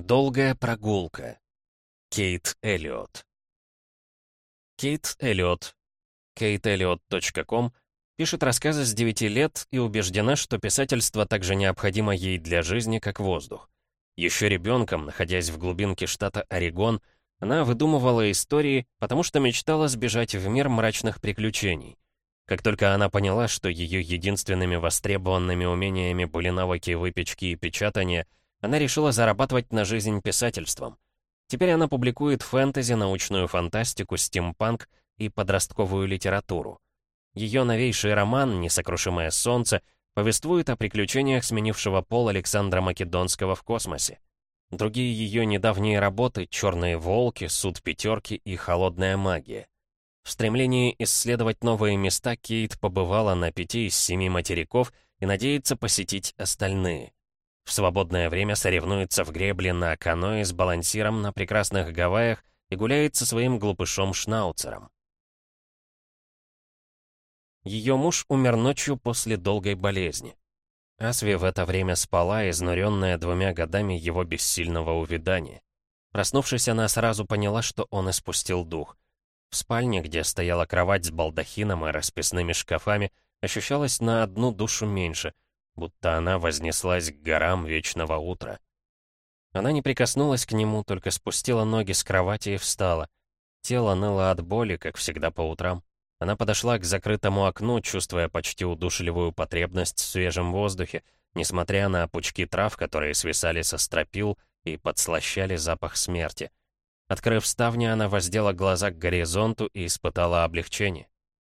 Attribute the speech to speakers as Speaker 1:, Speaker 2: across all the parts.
Speaker 1: Долгая прогулка. Кейт Эллиот. Кейт Эллиот. KateElliot.com пишет рассказы с 9 лет и убеждена, что писательство так же необходимо ей для жизни, как воздух. Еще ребенком, находясь в глубинке штата Орегон, она выдумывала истории, потому что мечтала сбежать в мир мрачных приключений. Как только она поняла, что ее единственными востребованными умениями были навыки выпечки и печатания — она решила зарабатывать на жизнь писательством. Теперь она публикует фэнтези, научную фантастику, стимпанк и подростковую литературу. Ее новейший роман «Несокрушимое солнце» повествует о приключениях сменившего пол Александра Македонского в космосе. Другие ее недавние работы «Черные волки», «Суд пятерки» и «Холодная магия». В стремлении исследовать новые места Кейт побывала на пяти из семи материков и надеется посетить остальные. В свободное время соревнуется в гребле на каноэ с балансиром на прекрасных Гавайях и гуляет со своим глупышом-шнауцером. Ее муж умер ночью после долгой болезни. Асви в это время спала, изнуренная двумя годами его бессильного увядания. Проснувшись, она сразу поняла, что он испустил дух. В спальне, где стояла кровать с балдахином и расписными шкафами, ощущалось на одну душу меньше — будто она вознеслась к горам вечного утра. Она не прикоснулась к нему, только спустила ноги с кровати и встала. Тело ныло от боли, как всегда по утрам. Она подошла к закрытому окну, чувствуя почти удушливую потребность в свежем воздухе, несмотря на пучки трав, которые свисали со стропил и подслащали запах смерти. Открыв ставни, она воздела глаза к горизонту и испытала облегчение.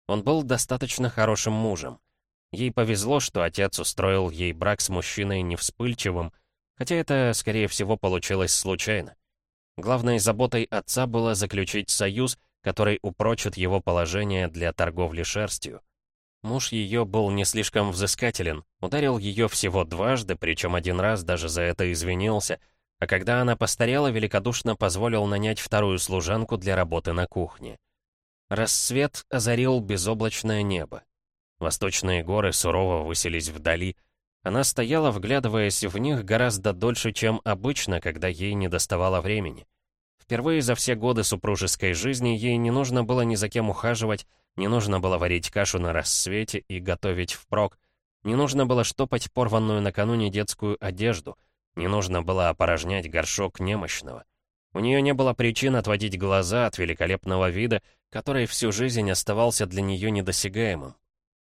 Speaker 1: Он был достаточно хорошим мужем. Ей повезло, что отец устроил ей брак с мужчиной невспыльчивым, хотя это, скорее всего, получилось случайно. Главной заботой отца было заключить союз, который упрочит его положение для торговли шерстью. Муж ее был не слишком взыскателен, ударил ее всего дважды, причем один раз даже за это извинился, а когда она постарела, великодушно позволил нанять вторую служанку для работы на кухне. Рассвет озарил безоблачное небо. Восточные горы сурово высились вдали. Она стояла, вглядываясь в них гораздо дольше, чем обычно, когда ей не доставало времени. Впервые за все годы супружеской жизни ей не нужно было ни за кем ухаживать, не нужно было варить кашу на рассвете и готовить впрок, не нужно было штопать порванную накануне детскую одежду, не нужно было опорожнять горшок немощного. У нее не было причин отводить глаза от великолепного вида, который всю жизнь оставался для нее недосягаемым.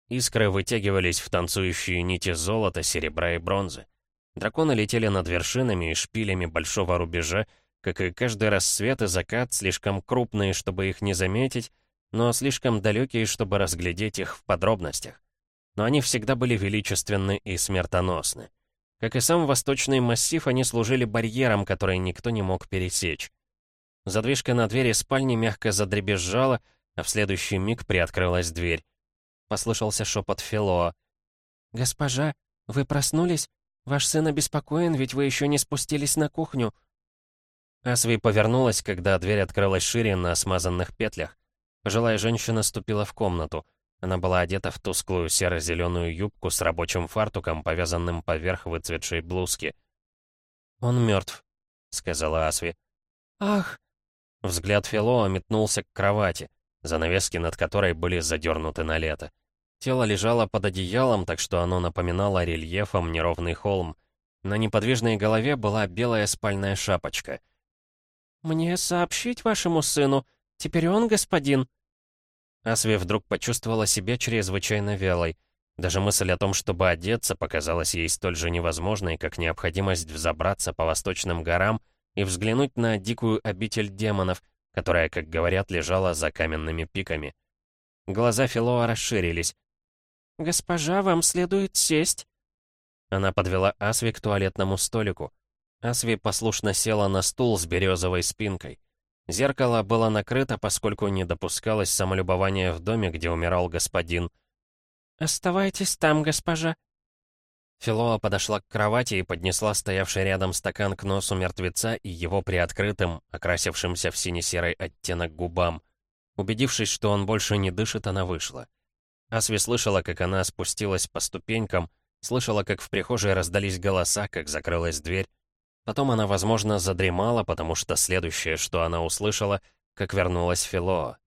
Speaker 1: Искры вытягивались в танцующие нити золота, серебра и бронзы. Драконы летели над вершинами и шпилями большого рубежа, как и каждый рассвет и закат, слишком крупные, чтобы их не заметить, но слишком далекие, чтобы разглядеть их в подробностях. Но они всегда были величественны и смертоносны. Как и сам восточный массив, они служили барьером, который никто не мог пересечь. Задвижка на двери спальни мягко задребезжала, а в следующий миг приоткрылась дверь. — послышался шепот Филоа. «Госпожа, вы проснулись? Ваш сын обеспокоен, ведь вы еще не спустились на кухню». Асви повернулась, когда дверь открылась шире на смазанных петлях. Пожилая женщина ступила в комнату. Она была одета в тусклую серо-зеленую юбку с рабочим фартуком, повязанным поверх выцветшей блузки. «Он мертв», — сказала Асви. «Ах!» Взгляд Филоа метнулся к кровати занавески над которой были задернуты на лето. Тело лежало под одеялом, так что оно напоминало рельефом неровный холм. На неподвижной голове была белая спальная шапочка. «Мне сообщить вашему сыну? Теперь он господин?» Асви вдруг почувствовала себя чрезвычайно вялой. Даже мысль о том, чтобы одеться, показалась ей столь же невозможной, как необходимость взобраться по восточным горам и взглянуть на дикую обитель демонов, которая, как говорят, лежала за каменными пиками. Глаза Филоа расширились. «Госпожа, вам следует сесть». Она подвела Асви к туалетному столику. Асви послушно села на стул с березовой спинкой. Зеркало было накрыто, поскольку не допускалось самолюбования в доме, где умирал господин. «Оставайтесь там, госпожа», Филоа подошла к кровати и поднесла стоявший рядом стакан к носу мертвеца и его приоткрытым, окрасившимся в сине-серый оттенок губам. Убедившись, что он больше не дышит, она вышла. Асви слышала, как она спустилась по ступенькам, слышала, как в прихожей раздались голоса, как закрылась дверь. Потом она, возможно, задремала, потому что следующее, что она услышала, как вернулась Филоа.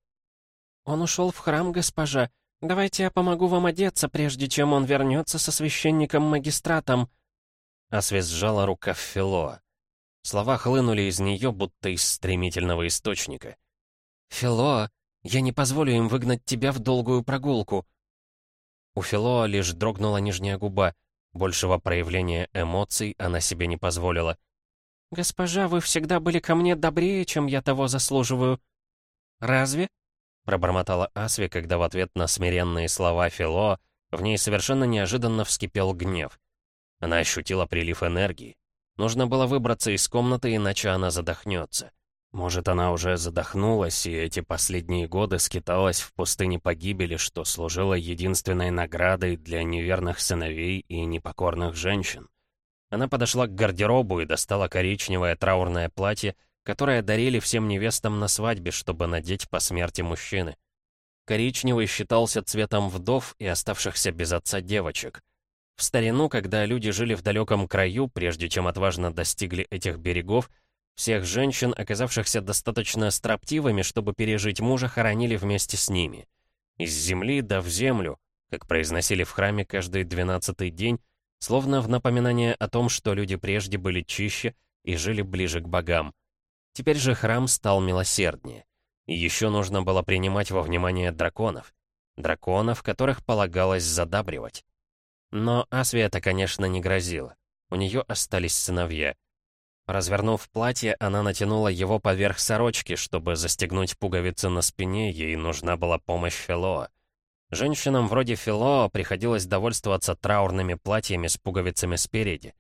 Speaker 2: «Он ушел в храм, госпожа. Давайте я помогу вам одеться, прежде чем он вернется со священником-магистратом».
Speaker 1: Асвис сжала рукав Филоа. Слова хлынули из нее, будто из стремительного источника.
Speaker 2: «Филоа, я не позволю им выгнать тебя в долгую прогулку».
Speaker 1: У Филоа лишь дрогнула нижняя губа. Большего проявления эмоций она себе не позволила.
Speaker 2: «Госпожа, вы всегда были ко мне добрее, чем я того заслуживаю». «Разве?»
Speaker 1: — пробормотала Асви, когда в ответ на смиренные слова Филоа в ней совершенно неожиданно вскипел гнев. Она ощутила прилив энергии. Нужно было выбраться из комнаты, иначе она задохнется. Может, она уже задохнулась, и эти последние годы скиталась в пустыне погибели, что служило единственной наградой для неверных сыновей и непокорных женщин. Она подошла к гардеробу и достала коричневое траурное платье, которое дарили всем невестам на свадьбе, чтобы надеть по смерти мужчины. Коричневый считался цветом вдов и оставшихся без отца девочек. В старину, когда люди жили в далеком краю, прежде чем отважно достигли этих берегов, всех женщин, оказавшихся достаточно строптивыми, чтобы пережить мужа, хоронили вместе с ними. Из земли да в землю, как произносили в храме каждый двенадцатый день, словно в напоминание о том, что люди прежде были чище и жили ближе к богам. Теперь же храм стал милосерднее. И еще нужно было принимать во внимание драконов. Драконов, которых полагалось задабривать. Но Асве это, конечно, не грозило. У нее остались сыновья. Развернув платье, она натянула его поверх сорочки, чтобы застегнуть пуговицы на спине, ей нужна была помощь Филоа. Женщинам вроде Филоа приходилось довольствоваться траурными платьями с пуговицами спереди.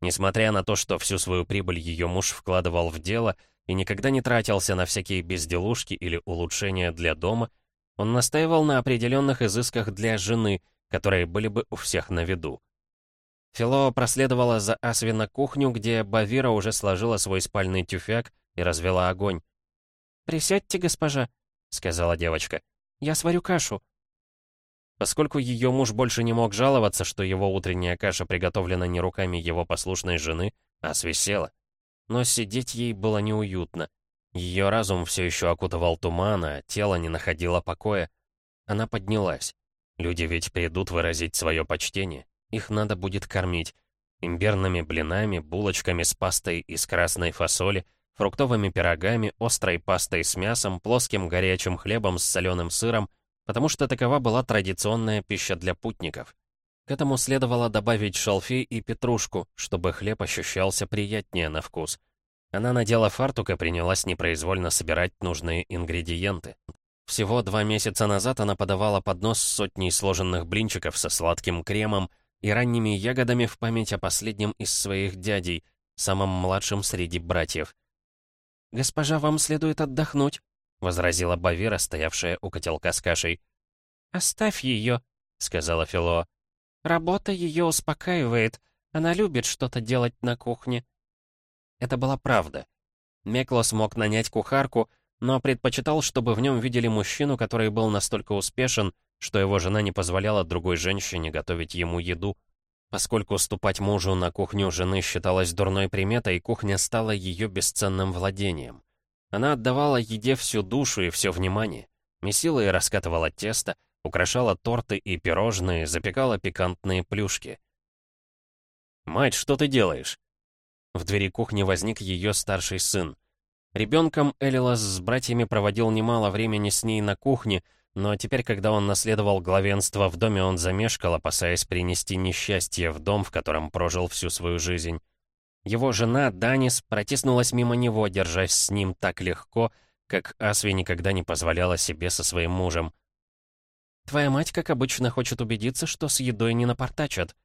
Speaker 1: Несмотря на то, что всю свою прибыль ее муж вкладывал в дело и никогда не тратился на всякие безделушки или улучшения для дома, он настаивал на определенных изысках для жены, которые были бы у всех на виду. Фило проследовала за Асви на кухню, где Бавира уже сложила свой спальный тюфяк и развела огонь.
Speaker 2: «Присядьте, госпожа», — сказала девочка. «Я сварю кашу».
Speaker 1: Поскольку ее муж больше не мог жаловаться, что его утренняя каша приготовлена не руками его послушной жены, а свисела. Но сидеть ей было неуютно. Ее разум все еще окутывал туман, а тело не находило покоя. Она поднялась. Люди ведь придут выразить свое почтение. Их надо будет кормить. Имбирными блинами, булочками с пастой из красной фасоли, фруктовыми пирогами, острой пастой с мясом, плоским горячим хлебом с соленым сыром, потому что такова была традиционная пища для путников. К этому следовало добавить шалфей и петрушку, чтобы хлеб ощущался приятнее на вкус. Она надела фартук и принялась непроизвольно собирать нужные ингредиенты. Всего два месяца назад она подавала поднос с сотней сложенных блинчиков со сладким кремом, и ранними ягодами в память о последнем из своих дядей, самом младшем среди братьев.
Speaker 2: «Госпожа, вам следует отдохнуть», — возразила Бавира, стоявшая у котелка с кашей. «Оставь ее», — сказала Фило. «Работа ее успокаивает. Она любит что-то делать на кухне».
Speaker 1: Это была правда. Меклос мог нанять кухарку, но предпочитал, чтобы в нем видели мужчину, который был настолько успешен, что его жена не позволяла другой женщине готовить ему еду. Поскольку ступать мужу на кухню жены считалось дурной приметой, кухня стала ее бесценным владением. Она отдавала еде всю душу и все внимание. Месила и раскатывала тесто, украшала торты и пирожные, запекала пикантные плюшки. «Мать, что ты делаешь?» В двери кухни возник ее старший сын. Ребенком Элилас с братьями проводил немало времени с ней на кухне, но теперь, когда он наследовал главенство в доме, он замешкал, опасаясь принести несчастье в дом, в котором прожил всю свою жизнь. Его жена, Данис, протиснулась мимо него, держась с ним так легко, как Асви никогда не позволяла себе со своим мужем.
Speaker 2: «Твоя мать, как обычно, хочет убедиться, что с едой не напортачат»,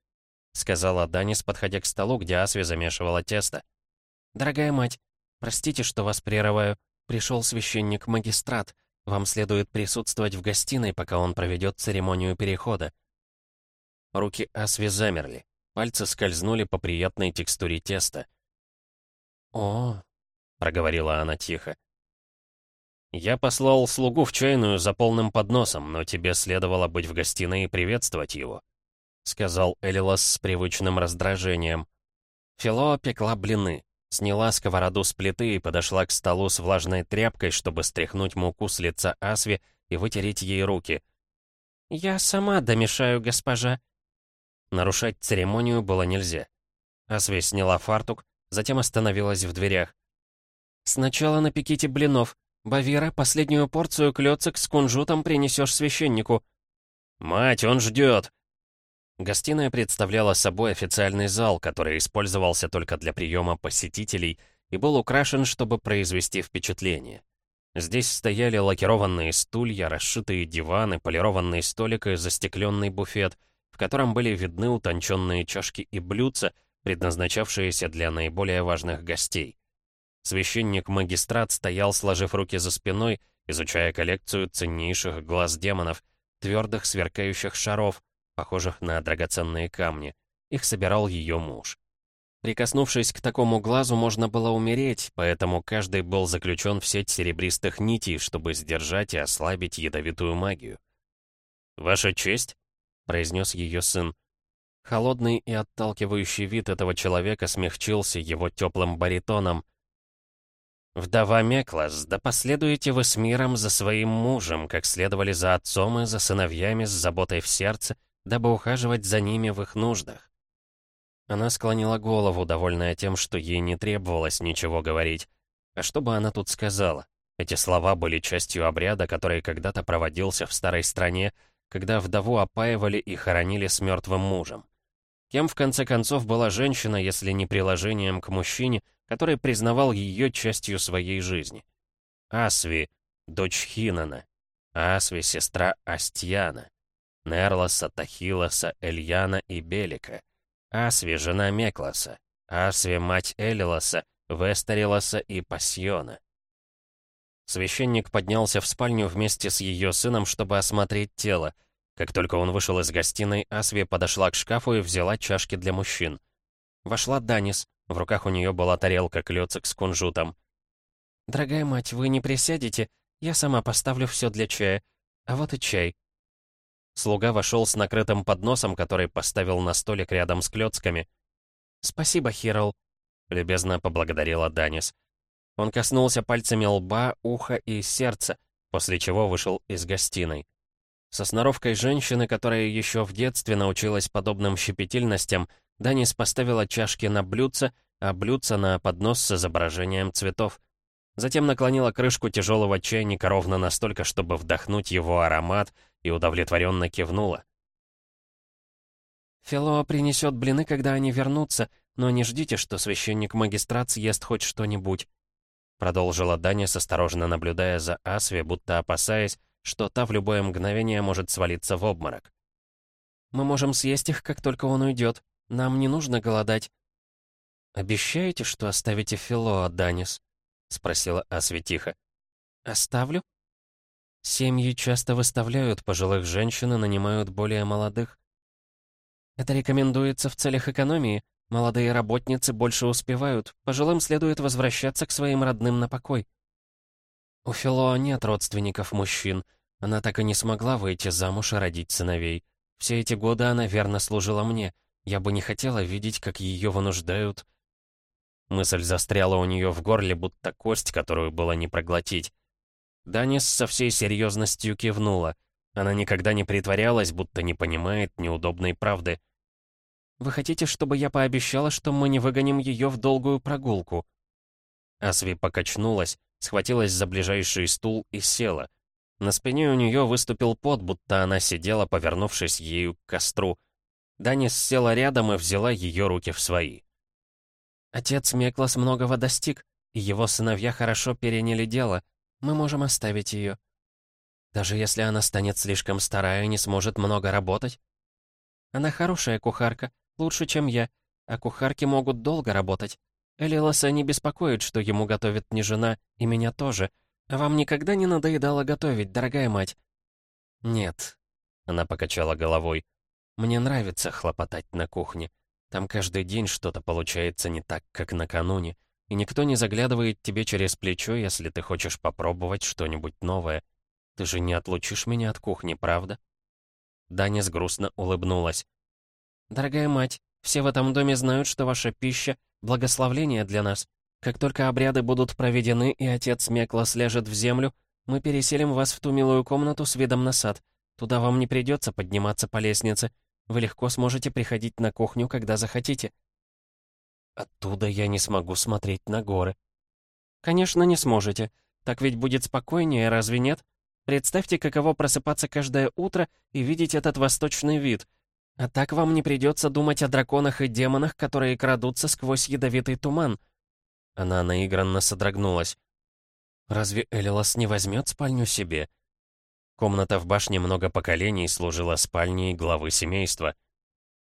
Speaker 2: сказала Данис, подходя к столу, где Асви замешивала тесто. «Дорогая мать, простите, что вас прерываю. Пришел священник-магистрат. Вам следует присутствовать в гостиной, пока он проведет церемонию перехода».
Speaker 1: Руки Асви замерли. Пальцы скользнули по приятной текстуре теста.
Speaker 2: «О!»
Speaker 1: — проговорила она тихо. «Я послал слугу в чайную за полным подносом, но тебе следовало быть в гостиной и приветствовать его», — сказал Элилас с привычным раздражением. Филоа пекла блины. Сняла сковороду с плиты и подошла к столу с влажной тряпкой, чтобы стряхнуть муку с лица Асви и вытереть ей руки.
Speaker 2: «Я сама домешаю, госпожа».
Speaker 1: Нарушать церемонию было нельзя. Асви сняла фартук, затем остановилась в дверях.
Speaker 2: «Сначала напеките блинов. Бавира, последнюю порцию клёцок с кунжутом принесешь священнику».
Speaker 1: «Мать, он ждет!» Гостиная представляла собой официальный зал, который использовался только для приема посетителей и был украшен, чтобы произвести впечатление. Здесь стояли лакированные стулья, расшитые диваны, полированный столик и застекленный буфет, в котором были видны утонченные чашки и блюдца, предназначавшиеся для наиболее важных гостей. Священник-магистрат стоял, сложив руки за спиной, изучая коллекцию ценнейших глаз демонов, твердых сверкающих шаров, похожих на драгоценные камни. Их собирал ее муж. Прикоснувшись к такому глазу, можно было умереть, поэтому каждый был заключен в сеть серебристых нитей, чтобы сдержать и ослабить ядовитую магию. «Ваша честь?» — произнес ее сын. Холодный и отталкивающий вид этого человека смягчился его теплым баритоном. «Вдова Меклас, да последуете вы с миром за своим мужем, как следовали за отцом и за сыновьями с заботой в сердце, дабы ухаживать за ними в их нуждах. Она склонила голову, довольная тем, что ей не требовалось ничего говорить. А что бы она тут сказала? Эти слова были частью обряда, который когда-то проводился в старой стране, когда вдову опаивали и хоронили с мертвым мужем. Кем, в конце концов, была женщина, если не приложением к мужчине, который признавал ее частью своей жизни? Асви, дочь Хинана. Асви, сестра Астьяна. Нерлоса, Тахилоса, Эльяна и Белика. Асви, жена Меклоса. Асви, мать Элилоса, Вестерилоса и Пассиона. Священник поднялся в спальню вместе с ее сыном, чтобы осмотреть тело. Как только он вышел из гостиной, Асви подошла к шкафу и взяла чашки для мужчин. Вошла Данис. В руках у нее была тарелка клёцок с кунжутом.
Speaker 2: «Дорогая мать, вы не присядете? Я сама поставлю все для чая. А вот и чай.
Speaker 1: Слуга вошел с накрытым подносом, который поставил на столик рядом с клёцками.
Speaker 2: «Спасибо, Хирл», —
Speaker 1: любезно поблагодарила Данис. Он коснулся пальцами лба, уха и сердца, после чего вышел из гостиной. Со сноровкой женщины, которая еще в детстве научилась подобным щепетильностям, Данис поставила чашки на блюдце, а блюдце на поднос с изображением цветов. Затем наклонила крышку тяжелого чайника ровно настолько, чтобы вдохнуть его аромат, и удовлетворенно кивнула.
Speaker 2: «Филоа принесет блины, когда они вернутся, но не ждите, что священник-магистрат съест хоть что-нибудь», продолжила Даня, осторожно наблюдая за Асви, будто опасаясь, что та в любое мгновение может свалиться в обморок. «Мы можем съесть их, как только он уйдет. Нам не нужно голодать».
Speaker 1: «Обещаете, что оставите Филоа, Данис?» — спросила Асви тихо.
Speaker 2: «Оставлю?»
Speaker 1: Семьи часто выставляют пожилых женщин и нанимают более молодых.
Speaker 2: Это рекомендуется в целях экономии. Молодые работницы больше успевают. Пожилым следует возвращаться к своим родным на покой.
Speaker 1: У Филоа нет родственников мужчин. Она так и не смогла выйти замуж и родить сыновей. Все эти годы она верно служила мне. Я бы не хотела видеть, как ее вынуждают. Мысль застряла у нее в горле, будто кость, которую было не проглотить. Данис со всей серьезностью кивнула. Она никогда не притворялась, будто не понимает неудобной правды.
Speaker 2: «Вы хотите, чтобы я пообещала, что мы не выгоним ее в долгую прогулку?»
Speaker 1: Асви покачнулась, схватилась за ближайший стул и села. На спине у нее выступил пот, будто она сидела, повернувшись ею к костру. Данис села рядом и взяла ее руки в свои.
Speaker 2: «Отец Меклас многого достиг, и его сыновья хорошо переняли дело. Мы можем оставить ее.
Speaker 1: Даже если она станет слишком старая и не сможет много работать?
Speaker 2: Она хорошая кухарка, лучше, чем я, а кухарки могут долго работать. Элилоса не беспокоит, что ему готовит не жена, и меня тоже. А вам никогда не надоедало готовить, дорогая мать?
Speaker 1: Нет. Она покачала головой. Мне нравится хлопотать на кухне. Там каждый день что-то получается не так, как накануне и никто не заглядывает тебе через плечо, если ты хочешь попробовать что-нибудь новое. Ты же не отлучишь меня от кухни, правда?» Данис грустно улыбнулась.
Speaker 2: «Дорогая мать, все в этом доме знают, что ваша пища — благословление для нас. Как только обряды будут проведены и отец Меклас ляжет в землю, мы переселим вас в ту милую комнату с видом на сад. Туда вам не придется подниматься по лестнице. Вы легко сможете приходить на кухню, когда захотите.
Speaker 1: Оттуда я не смогу смотреть на горы.
Speaker 2: Конечно, не сможете. Так ведь будет спокойнее, разве нет? Представьте, каково просыпаться каждое утро и видеть этот восточный вид. А так вам не придется думать о драконах и демонах, которые крадутся сквозь ядовитый туман.
Speaker 1: Она наигранно содрогнулась. Разве Элилас не возьмет спальню себе? Комната в башне много поколений служила спальней главы семейства.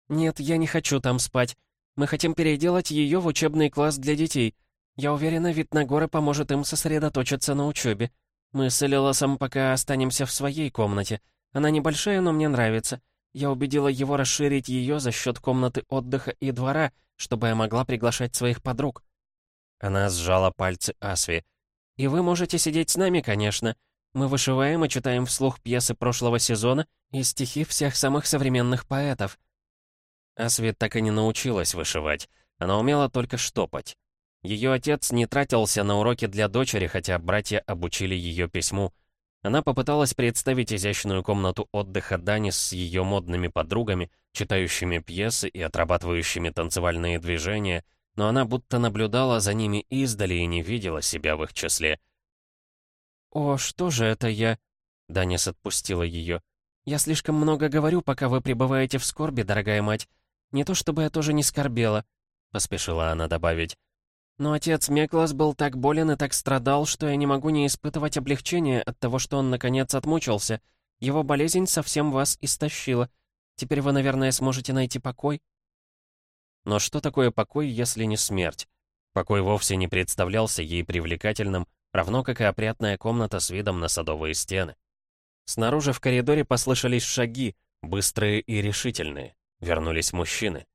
Speaker 2: «Нет, я не хочу там спать. Мы хотим переделать ее в учебный класс для детей. Я уверена, вид на горы поможет им сосредоточиться на учебе. Мы с Элиласом пока останемся в своей комнате. Она небольшая, но мне нравится. Я убедила его расширить ее за счет комнаты отдыха и двора, чтобы я могла приглашать своих подруг».
Speaker 1: Она сжала пальцы Асви.
Speaker 2: «И вы можете сидеть с нами, конечно. Мы вышиваем и читаем вслух пьесы прошлого сезона и стихи всех самых современных поэтов».
Speaker 1: Асви так и не научилась вышивать. Она умела только штопать. Ее отец не тратился на уроки для дочери, хотя братья обучили ее письму. Она попыталась представить изящную комнату отдыха Данис с ее модными подругами, читающими пьесы и отрабатывающими танцевальные движения, но она будто наблюдала за ними издали и не видела себя в их числе.
Speaker 2: «О, что же это я?» Данис отпустила ее. «Я слишком много говорю, пока вы пребываете в скорби, дорогая мать. Не то чтобы я тоже не скорбела», — поспешила она добавить. Но отец Меклас был так болен и так страдал, что я не могу не испытывать облегчения от того, что он наконец отмучился. Его болезнь совсем вас истощила. Теперь вы, наверное, сможете найти покой.
Speaker 1: Но что такое покой, если не смерть? Покой вовсе не представлялся ей привлекательным, равно как и опрятная комната с видом на садовые стены. Снаружи в коридоре послышались шаги, быстрые и решительные. Вернулись мужчины.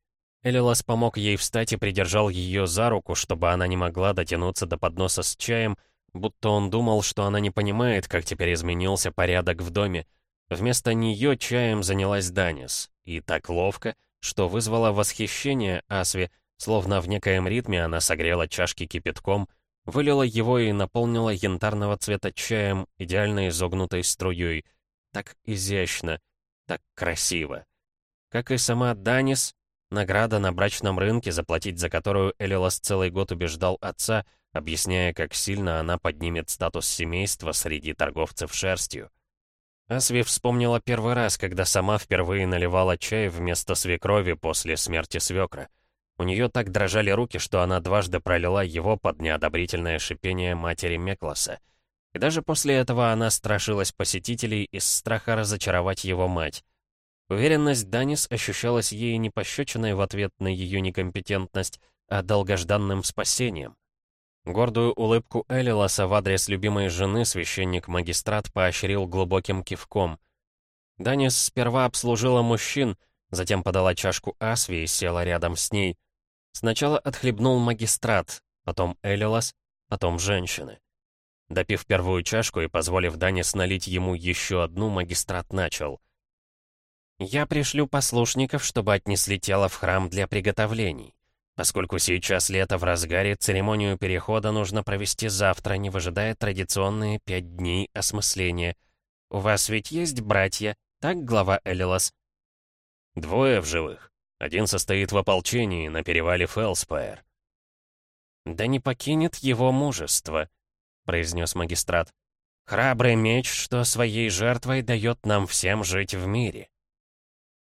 Speaker 1: Элилас помог ей встать и придержал ее за руку, чтобы она не могла дотянуться до подноса с чаем, будто он думал, что она не понимает, как теперь изменился порядок в доме. Вместо нее чаем занялась Данис, и так ловко, что вызвало восхищение Асви, словно в некоем ритме она согрела чашки кипятком, вылила его и наполнила янтарного цвета чаем, идеально изогнутой струей. Так изящно, так красиво. Как и сама Данис, Награда на брачном рынке, заплатить за которую Элилас целый год убеждал отца, объясняя, как сильно она поднимет статус семейства среди торговцев шерстью. Асви вспомнила первый раз, когда сама впервые наливала чай вместо свекрови после смерти свекра. У нее так дрожали руки, что она дважды пролила его под неодобрительное шипение матери Мекласа. И даже после этого она страшилась посетителей из страха разочаровать его мать. Уверенность Данис ощущалась ей не пощечиной в ответ на ее некомпетентность, а долгожданным спасением. Гордую улыбку Элиласа в адрес любимой жены священник-магистрат поощрил глубоким кивком. Данис сперва обслужила мужчин, затем подала чашку Асви и села рядом с ней. Сначала отхлебнул магистрат, потом Элилас, потом женщины. Допив первую чашку и позволив Данис налить ему еще одну, магистрат начал — я пришлю послушников, чтобы отнесли тело в храм для приготовлений. Поскольку сейчас лето в разгаре, церемонию перехода нужно провести завтра, не выжидая традиционные пять дней осмысления. У вас ведь есть братья, так, глава Элилас? Двое в живых. Один состоит в ополчении на перевале Фелспайр. «Да не покинет его мужество», — произнес магистрат. «Храбрый меч, что своей жертвой дает нам всем жить в мире».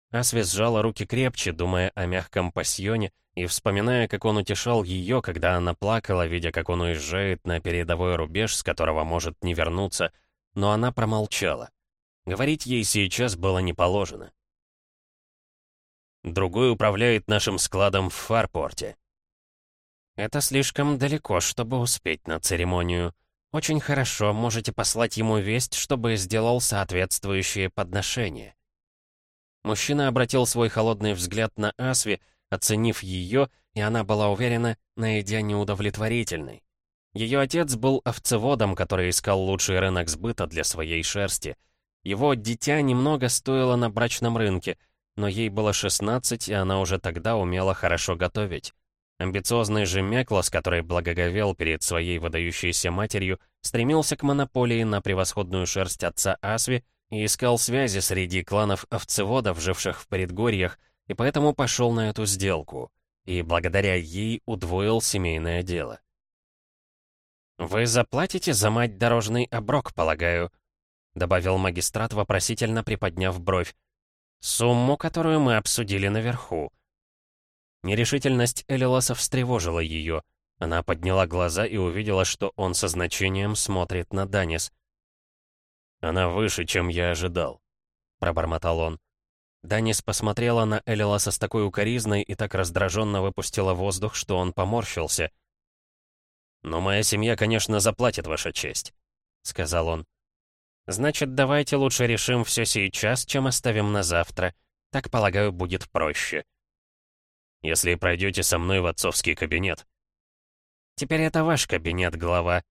Speaker 1: Асви сжала руки крепче, думая о мягком пасьоне и вспоминая, как он утешал ее, когда она плакала, видя, как он уезжает на передовой рубеж, с которого может не вернуться, но она промолчала. Говорить ей сейчас было не положено. Другой управляет нашим складом в Фарпорте. Это слишком далеко, чтобы успеть на церемонию. Очень хорошо, можете послать ему весть, чтобы сделал соответствующее подношение. Мужчина обратил свой холодный взгляд на Асви, оценив ее, и она была уверена, найдя неудовлетворительной. Ее отец был овцеводом, который искал лучший рынок сбыта для своей шерсти. Его дитя немного стоило на брачном рынке, но ей было 16, и она уже тогда умела хорошо готовить. Амбициозный же Меклос, который благоговел перед своей выдающейся матерью, стремился к монополии на превосходную шерсть отца Асви и искал связи среди кланов овцеводов, живших в предгорьях, и поэтому пошел на эту сделку. И благодаря ей удвоил семейное дело. «Вы заплатите за мать дорожный оброк, полагаю?» добавил магистрат, вопросительно приподняв бровь. «Сумму, которую мы обсудили наверху». Нерешительность Элиласа встревожила ее. Она подняла глаза и увидела, что он со значением смотрит на Данис. «Она выше, чем я ожидал», — пробормотал он. Данис посмотрела на Элиласа с такой укоризной и так раздраженно выпустила воздух, что он поморщился. «Но моя семья, конечно, заплатит ваша честь», — сказал он. «Значит, давайте лучше решим все сейчас, чем оставим на завтра. Так, полагаю, будет проще». «Если пройдете со мной в отцовский кабинет». «Теперь это ваш кабинет, глава».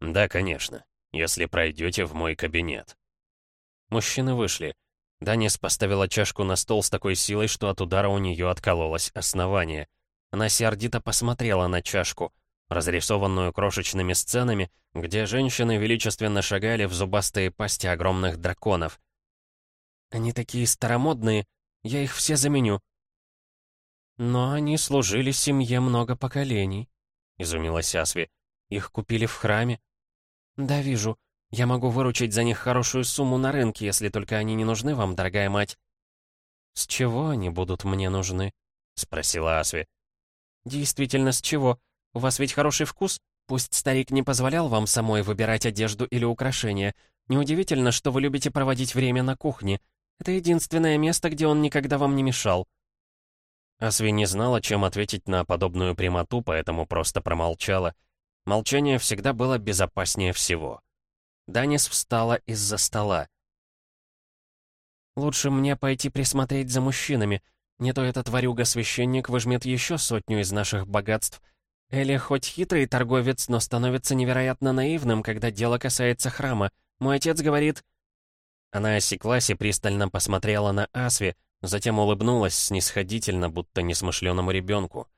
Speaker 1: «Да, конечно, если пройдете в мой кабинет». Мужчины вышли. Данис поставила чашку на стол с такой силой, что от удара у нее откололось основание. Она сердито посмотрела на чашку, разрисованную крошечными сценами, где женщины величественно шагали в зубастые пасти огромных драконов. «Они такие старомодные, я их все заменю». «Но они служили семье много поколений», — изумилась Асви. «Их купили в храме». «Да, вижу. Я могу выручить за них хорошую сумму на рынке, если только они не нужны вам, дорогая мать». «С чего они будут мне нужны?» — спросила Асви. «Действительно, с чего? У вас ведь хороший вкус? Пусть старик не позволял вам самой выбирать одежду или украшения. Неудивительно, что вы любите проводить время на кухне. Это единственное место, где он никогда вам не мешал». Асви не знала, чем ответить на подобную прямоту, поэтому просто промолчала. Молчание всегда было безопаснее всего. Данис встала из-за стола. «Лучше мне пойти присмотреть за мужчинами. Не то этот ворюга-священник выжмет еще сотню из наших богатств. Или хоть хитрый торговец, но становится невероятно наивным, когда дело касается храма. Мой отец говорит...» Она осеклась и пристально посмотрела на Асви, затем улыбнулась снисходительно, будто несмышленому ребенку.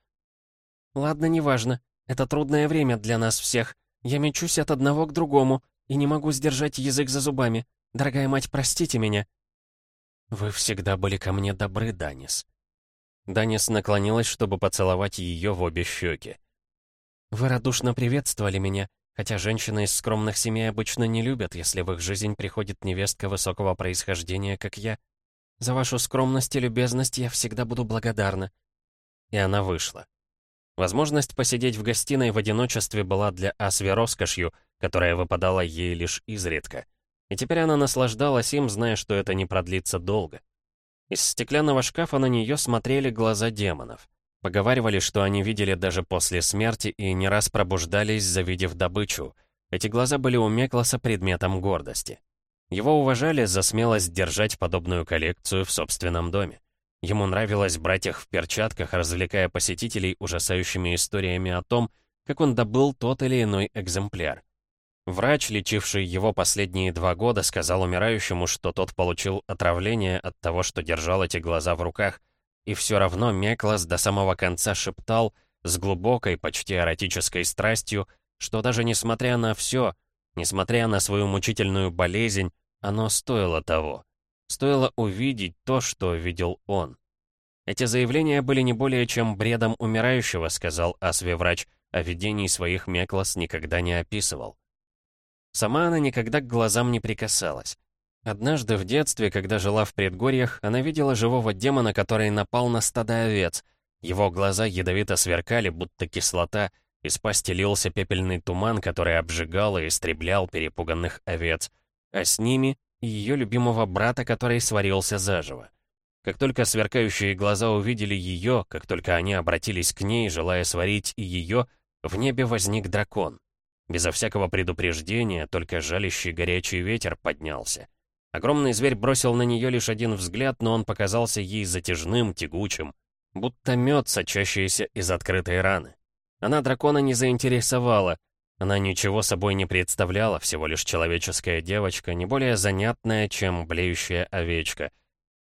Speaker 1: «Ладно, неважно. Это трудное время для нас всех. Я мечусь от одного к другому и не могу сдержать язык за зубами. Дорогая мать, простите меня». «Вы всегда были ко мне добры, Данис». Данис наклонилась, чтобы поцеловать ее в обе щеки. «Вы радушно приветствовали меня, хотя женщины из скромных семей обычно не любят, если в их жизнь приходит невестка высокого происхождения, как я. За вашу скромность и любезность я всегда буду благодарна». И она вышла. Возможность посидеть в гостиной в одиночестве была для Асви роскошью — которая выпадала ей лишь изредка. И теперь она наслаждалась им, зная, что это не продлится долго. Из стеклянного шкафа на нее смотрели глаза демонов. Поговаривали, что они видели даже после смерти и не раз пробуждались, завидев добычу. Эти глаза были у Меклоса предметом гордости. Его уважали за смелость держать подобную коллекцию в собственном доме. Ему нравилось брать их в перчатках, развлекая посетителей ужасающими историями о том, как он добыл тот или иной экземпляр. Врач, лечивший его последние два года, сказал умирающему, что тот получил отравление от того, что держал эти глаза в руках, и все равно Меклас до самого конца шептал с глубокой, почти эротической страстью, что даже несмотря на все, несмотря на свою мучительную болезнь, оно стоило того. Стоило увидеть то, что видел он. Эти заявления были не более чем бредом умирающего, сказал Асви-врач, а видений своих Меклас никогда не описывал. Сама она никогда к глазам не прикасалась. Однажды в детстве, когда жила в предгорьях, она видела живого демона, который напал на стадо овец. Его глаза ядовито сверкали, будто кислота, из пасти лился пепельный туман, который обжигал и истреблял перепуганных овец, а с ними ее любимого брата, который сварился заживо. Как только сверкающие глаза увидели ее, как только они обратились к ней, желая сварить и ее, в небе возник дракон. Безо всякого предупреждения, только жалящий горячий ветер поднялся. Огромный зверь бросил на нее лишь один взгляд, но он показался ей затяжным, тягучим, будто мед, сочащийся из открытой раны. Она дракона не заинтересовала, она ничего собой не представляла, всего лишь человеческая девочка, не более занятная, чем блеющая овечка.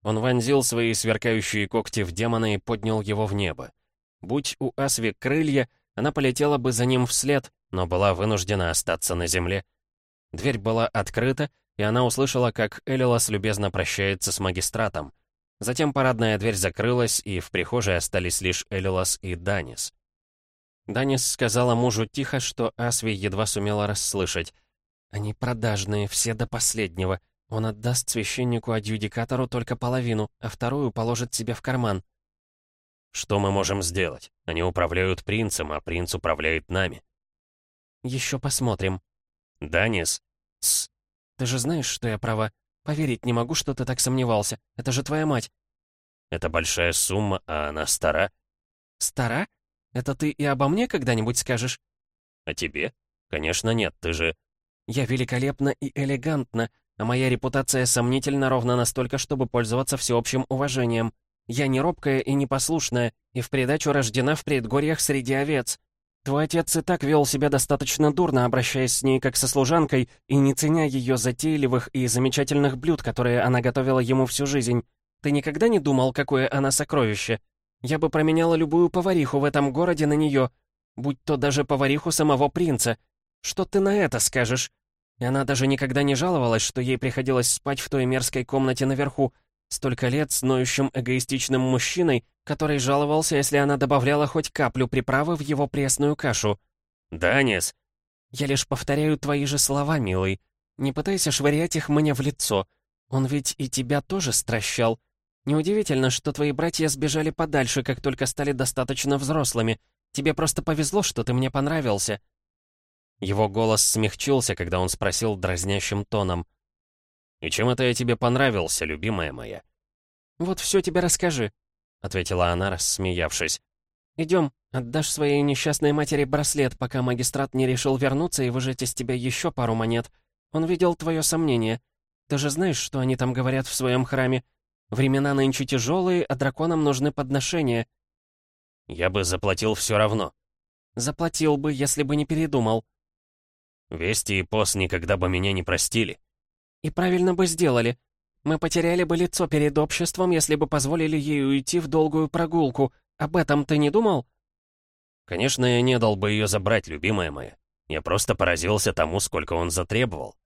Speaker 1: Он вонзил свои сверкающие когти в демона и поднял его в небо. Будь у Асви крылья, она полетела бы за ним вслед, но была вынуждена остаться на земле. Дверь была открыта, и она услышала, как Элилас любезно прощается с магистратом. Затем парадная дверь закрылась, и в прихожей остались лишь Элилас и Данис. Данис сказала мужу тихо, что Асви едва сумела расслышать. «Они продажные, все до последнего. Он отдаст священнику-адъюдикатору только половину, а вторую положит себе в карман».
Speaker 2: «Что мы можем сделать? Они управляют принцем, а принц управляет нами».
Speaker 1: «Еще посмотрим».
Speaker 2: «Данис?»
Speaker 1: «Тсс. Ты же знаешь, что я права. Поверить не могу, что ты так сомневался. Это же твоя мать».
Speaker 2: «Это большая сумма, а она стара».
Speaker 1: «Стара? Это ты и обо мне когда-нибудь скажешь?»
Speaker 2: «А тебе? Конечно нет, ты же...»
Speaker 1: «Я великолепна и элегантна, а моя репутация сомнительна ровно настолько, чтобы пользоваться всеобщим уважением. Я не робкая и непослушная, и в придачу рождена в предгорьях среди овец. Твой отец и так вел себя достаточно дурно, обращаясь с ней как со служанкой и не ценя ее затейливых и замечательных блюд, которые она готовила ему всю жизнь. Ты никогда не думал, какое она сокровище? Я бы променяла любую повариху в этом городе на нее, будь то даже повариху самого принца. Что ты на это скажешь? И она даже никогда не жаловалась, что ей приходилось спать в той мерзкой комнате наверху, столько лет с ноющим эгоистичным мужчиной, который жаловался, если она добавляла хоть каплю приправы в его пресную кашу.
Speaker 2: «Данис!»
Speaker 1: «Я лишь повторяю твои же слова, милый. Не пытайся швырять их мне в лицо. Он ведь и тебя тоже стращал. Неудивительно, что твои братья сбежали подальше, как только стали достаточно взрослыми. Тебе просто повезло, что ты мне понравился».
Speaker 2: Его голос смягчился, когда он спросил дразнящим тоном. «И чем это я тебе понравился, любимая моя?»
Speaker 1: «Вот все тебе расскажи», — ответила она, рассмеявшись. «Идем, отдашь своей несчастной матери браслет, пока магистрат не решил вернуться и выжать из тебя еще пару монет. Он видел твое сомнение. Ты же знаешь, что они там говорят в своем храме. Времена нынче тяжелые, а драконам нужны подношения».
Speaker 2: «Я бы заплатил все равно».
Speaker 1: «Заплатил бы, если бы не передумал».
Speaker 2: «Вести и пост никогда бы меня не простили».
Speaker 1: «И правильно бы сделали. Мы потеряли бы лицо перед обществом, если бы позволили ей уйти в долгую прогулку. Об этом ты не думал?»
Speaker 2: «Конечно, я не дал бы ее забрать, любимая моя. Я просто поразился тому, сколько он затребовал».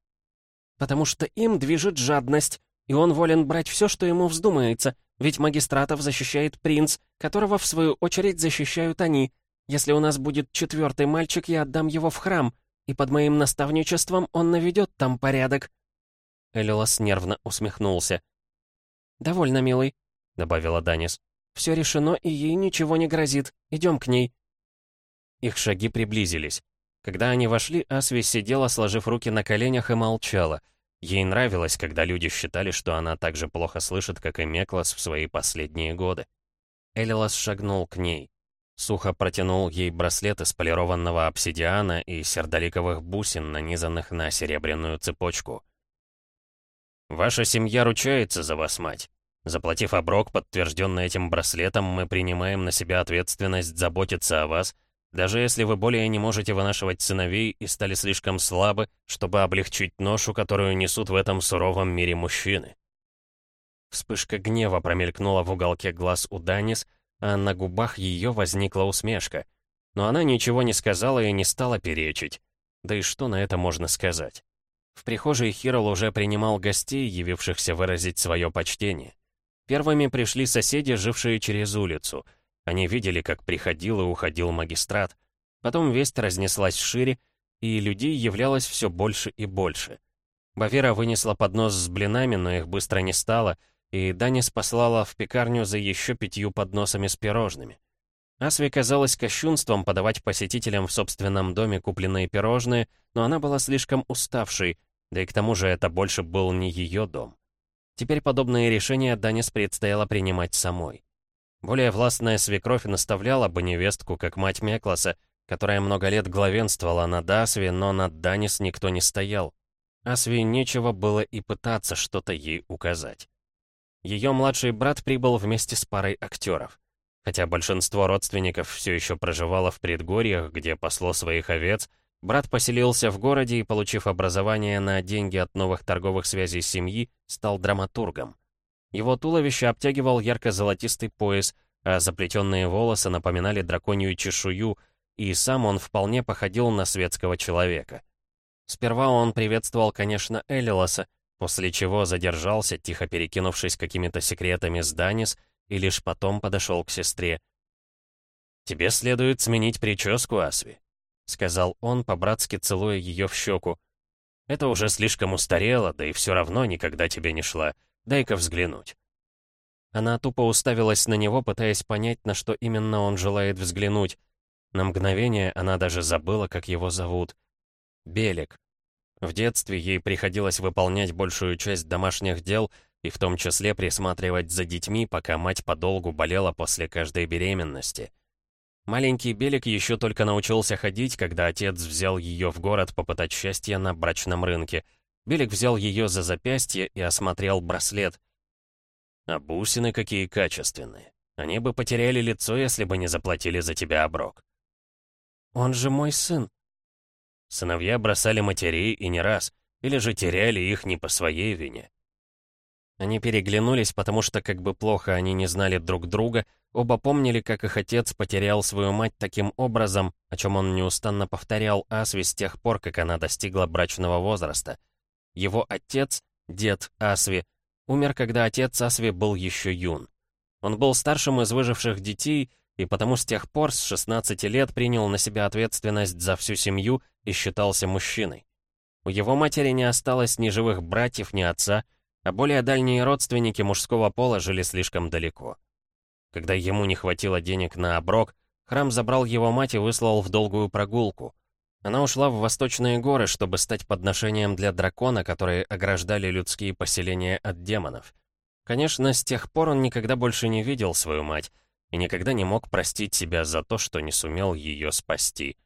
Speaker 1: «Потому что им движет жадность, и он волен брать все, что ему вздумается, ведь магистратов защищает принц, которого, в свою очередь, защищают они. Если у нас будет четвертый мальчик, я отдам его в храм, и под моим наставничеством он наведет там порядок».
Speaker 2: Элилас нервно усмехнулся.
Speaker 1: «Довольно, милый», — добавила Данис. «Все решено, и ей ничего не грозит. Идем к ней».
Speaker 2: Их шаги приблизились. Когда они вошли, Асви сидела, сложив руки на коленях, и молчала. Ей нравилось, когда люди считали, что она так же плохо слышит, как и Меклас в свои последние годы. Элилас шагнул к ней. Сухо протянул ей браслет из полированного обсидиана и сердоликовых бусин, нанизанных на серебряную цепочку. «Ваша семья ручается за вас, мать. Заплатив оброк, подтвержденный этим браслетом, мы принимаем на себя ответственность заботиться о вас, даже если вы более не можете вынашивать сыновей и стали слишком слабы, чтобы облегчить ношу, которую несут в этом суровом мире мужчины». Вспышка гнева промелькнула в уголке глаз у Данис, а на губах ее возникла усмешка. Но она ничего не сказала и не стала перечить. Да и что на это можно сказать? В прихожей Хирол уже принимал гостей, явившихся выразить свое почтение. Первыми пришли соседи, жившие через улицу. Они видели, как приходил и уходил магистрат. Потом весть разнеслась шире, и людей являлось все больше и больше. Бавера вынесла поднос с блинами, но их быстро не стало, и Данис послала в пекарню за еще пятью подносами с пирожными. Асве казалось кощунством подавать посетителям в собственном доме купленные пирожные, но она была слишком уставшей, да и к тому же это больше был не ее дом. Теперь подобные решения Данис предстояло принимать самой. Более властная свекровь наставляла бы невестку, как мать Мекласа, которая много лет главенствовала над Асви, но над Данис никто не стоял. Асви нечего было и пытаться что-то ей указать. Ее младший брат прибыл вместе с парой актеров. Хотя большинство родственников все еще проживало в предгорьях, где пасло своих овец, брат поселился в городе и, получив образование на деньги от новых торговых связей семьи, стал драматургом. Его туловище обтягивал ярко-золотистый пояс,
Speaker 1: а заплетенные волосы напоминали драконью чешую, и сам он вполне походил на светского человека. Сперва он приветствовал, конечно, Элилоса, после чего задержался, тихо перекинувшись какими-то секретами с Данис, и лишь потом подошел к сестре. «Тебе следует сменить прическу, Асви», — сказал он, по-братски целуя ее в щеку. «Это уже слишком устарело, да и все равно никогда тебе не шла. Дай-ка взглянуть». Она тупо уставилась на него, пытаясь понять, на что именно он желает взглянуть. На мгновение она даже забыла, как его зовут. Белик. В детстве ей приходилось выполнять большую часть домашних дел и в том числе присматривать за детьми, пока мать подолгу болела после каждой беременности. Маленький Белик еще только научился ходить, когда отец взял ее в город попытать счастье на брачном рынке. Белик взял ее за запястье и осмотрел браслет. А бусины какие качественные. Они бы потеряли лицо, если бы не заплатили за тебя оброк.
Speaker 2: «Он же мой сын»,
Speaker 1: Сыновья бросали матерей и не раз, или же теряли их не по своей вине. Они переглянулись, потому что, как бы плохо они не знали друг друга, оба помнили, как их отец потерял свою мать таким образом, о чем он неустанно повторял Асви с тех пор, как она достигла брачного возраста. Его отец, дед Асви, умер, когда отец Асви был еще юн. Он был старшим из выживших детей, и потому с тех пор, с 16 лет, принял на себя ответственность за всю семью и считался мужчиной. У его матери не осталось ни живых братьев, ни отца, а более дальние родственники мужского пола жили слишком далеко. Когда ему не хватило денег на оброк, храм забрал его мать и выслал в долгую прогулку. Она ушла в восточные горы, чтобы стать подношением для дракона, которые ограждали людские поселения от демонов. Конечно, с тех пор он никогда больше не видел свою мать и никогда не мог простить себя за то, что не сумел ее спасти.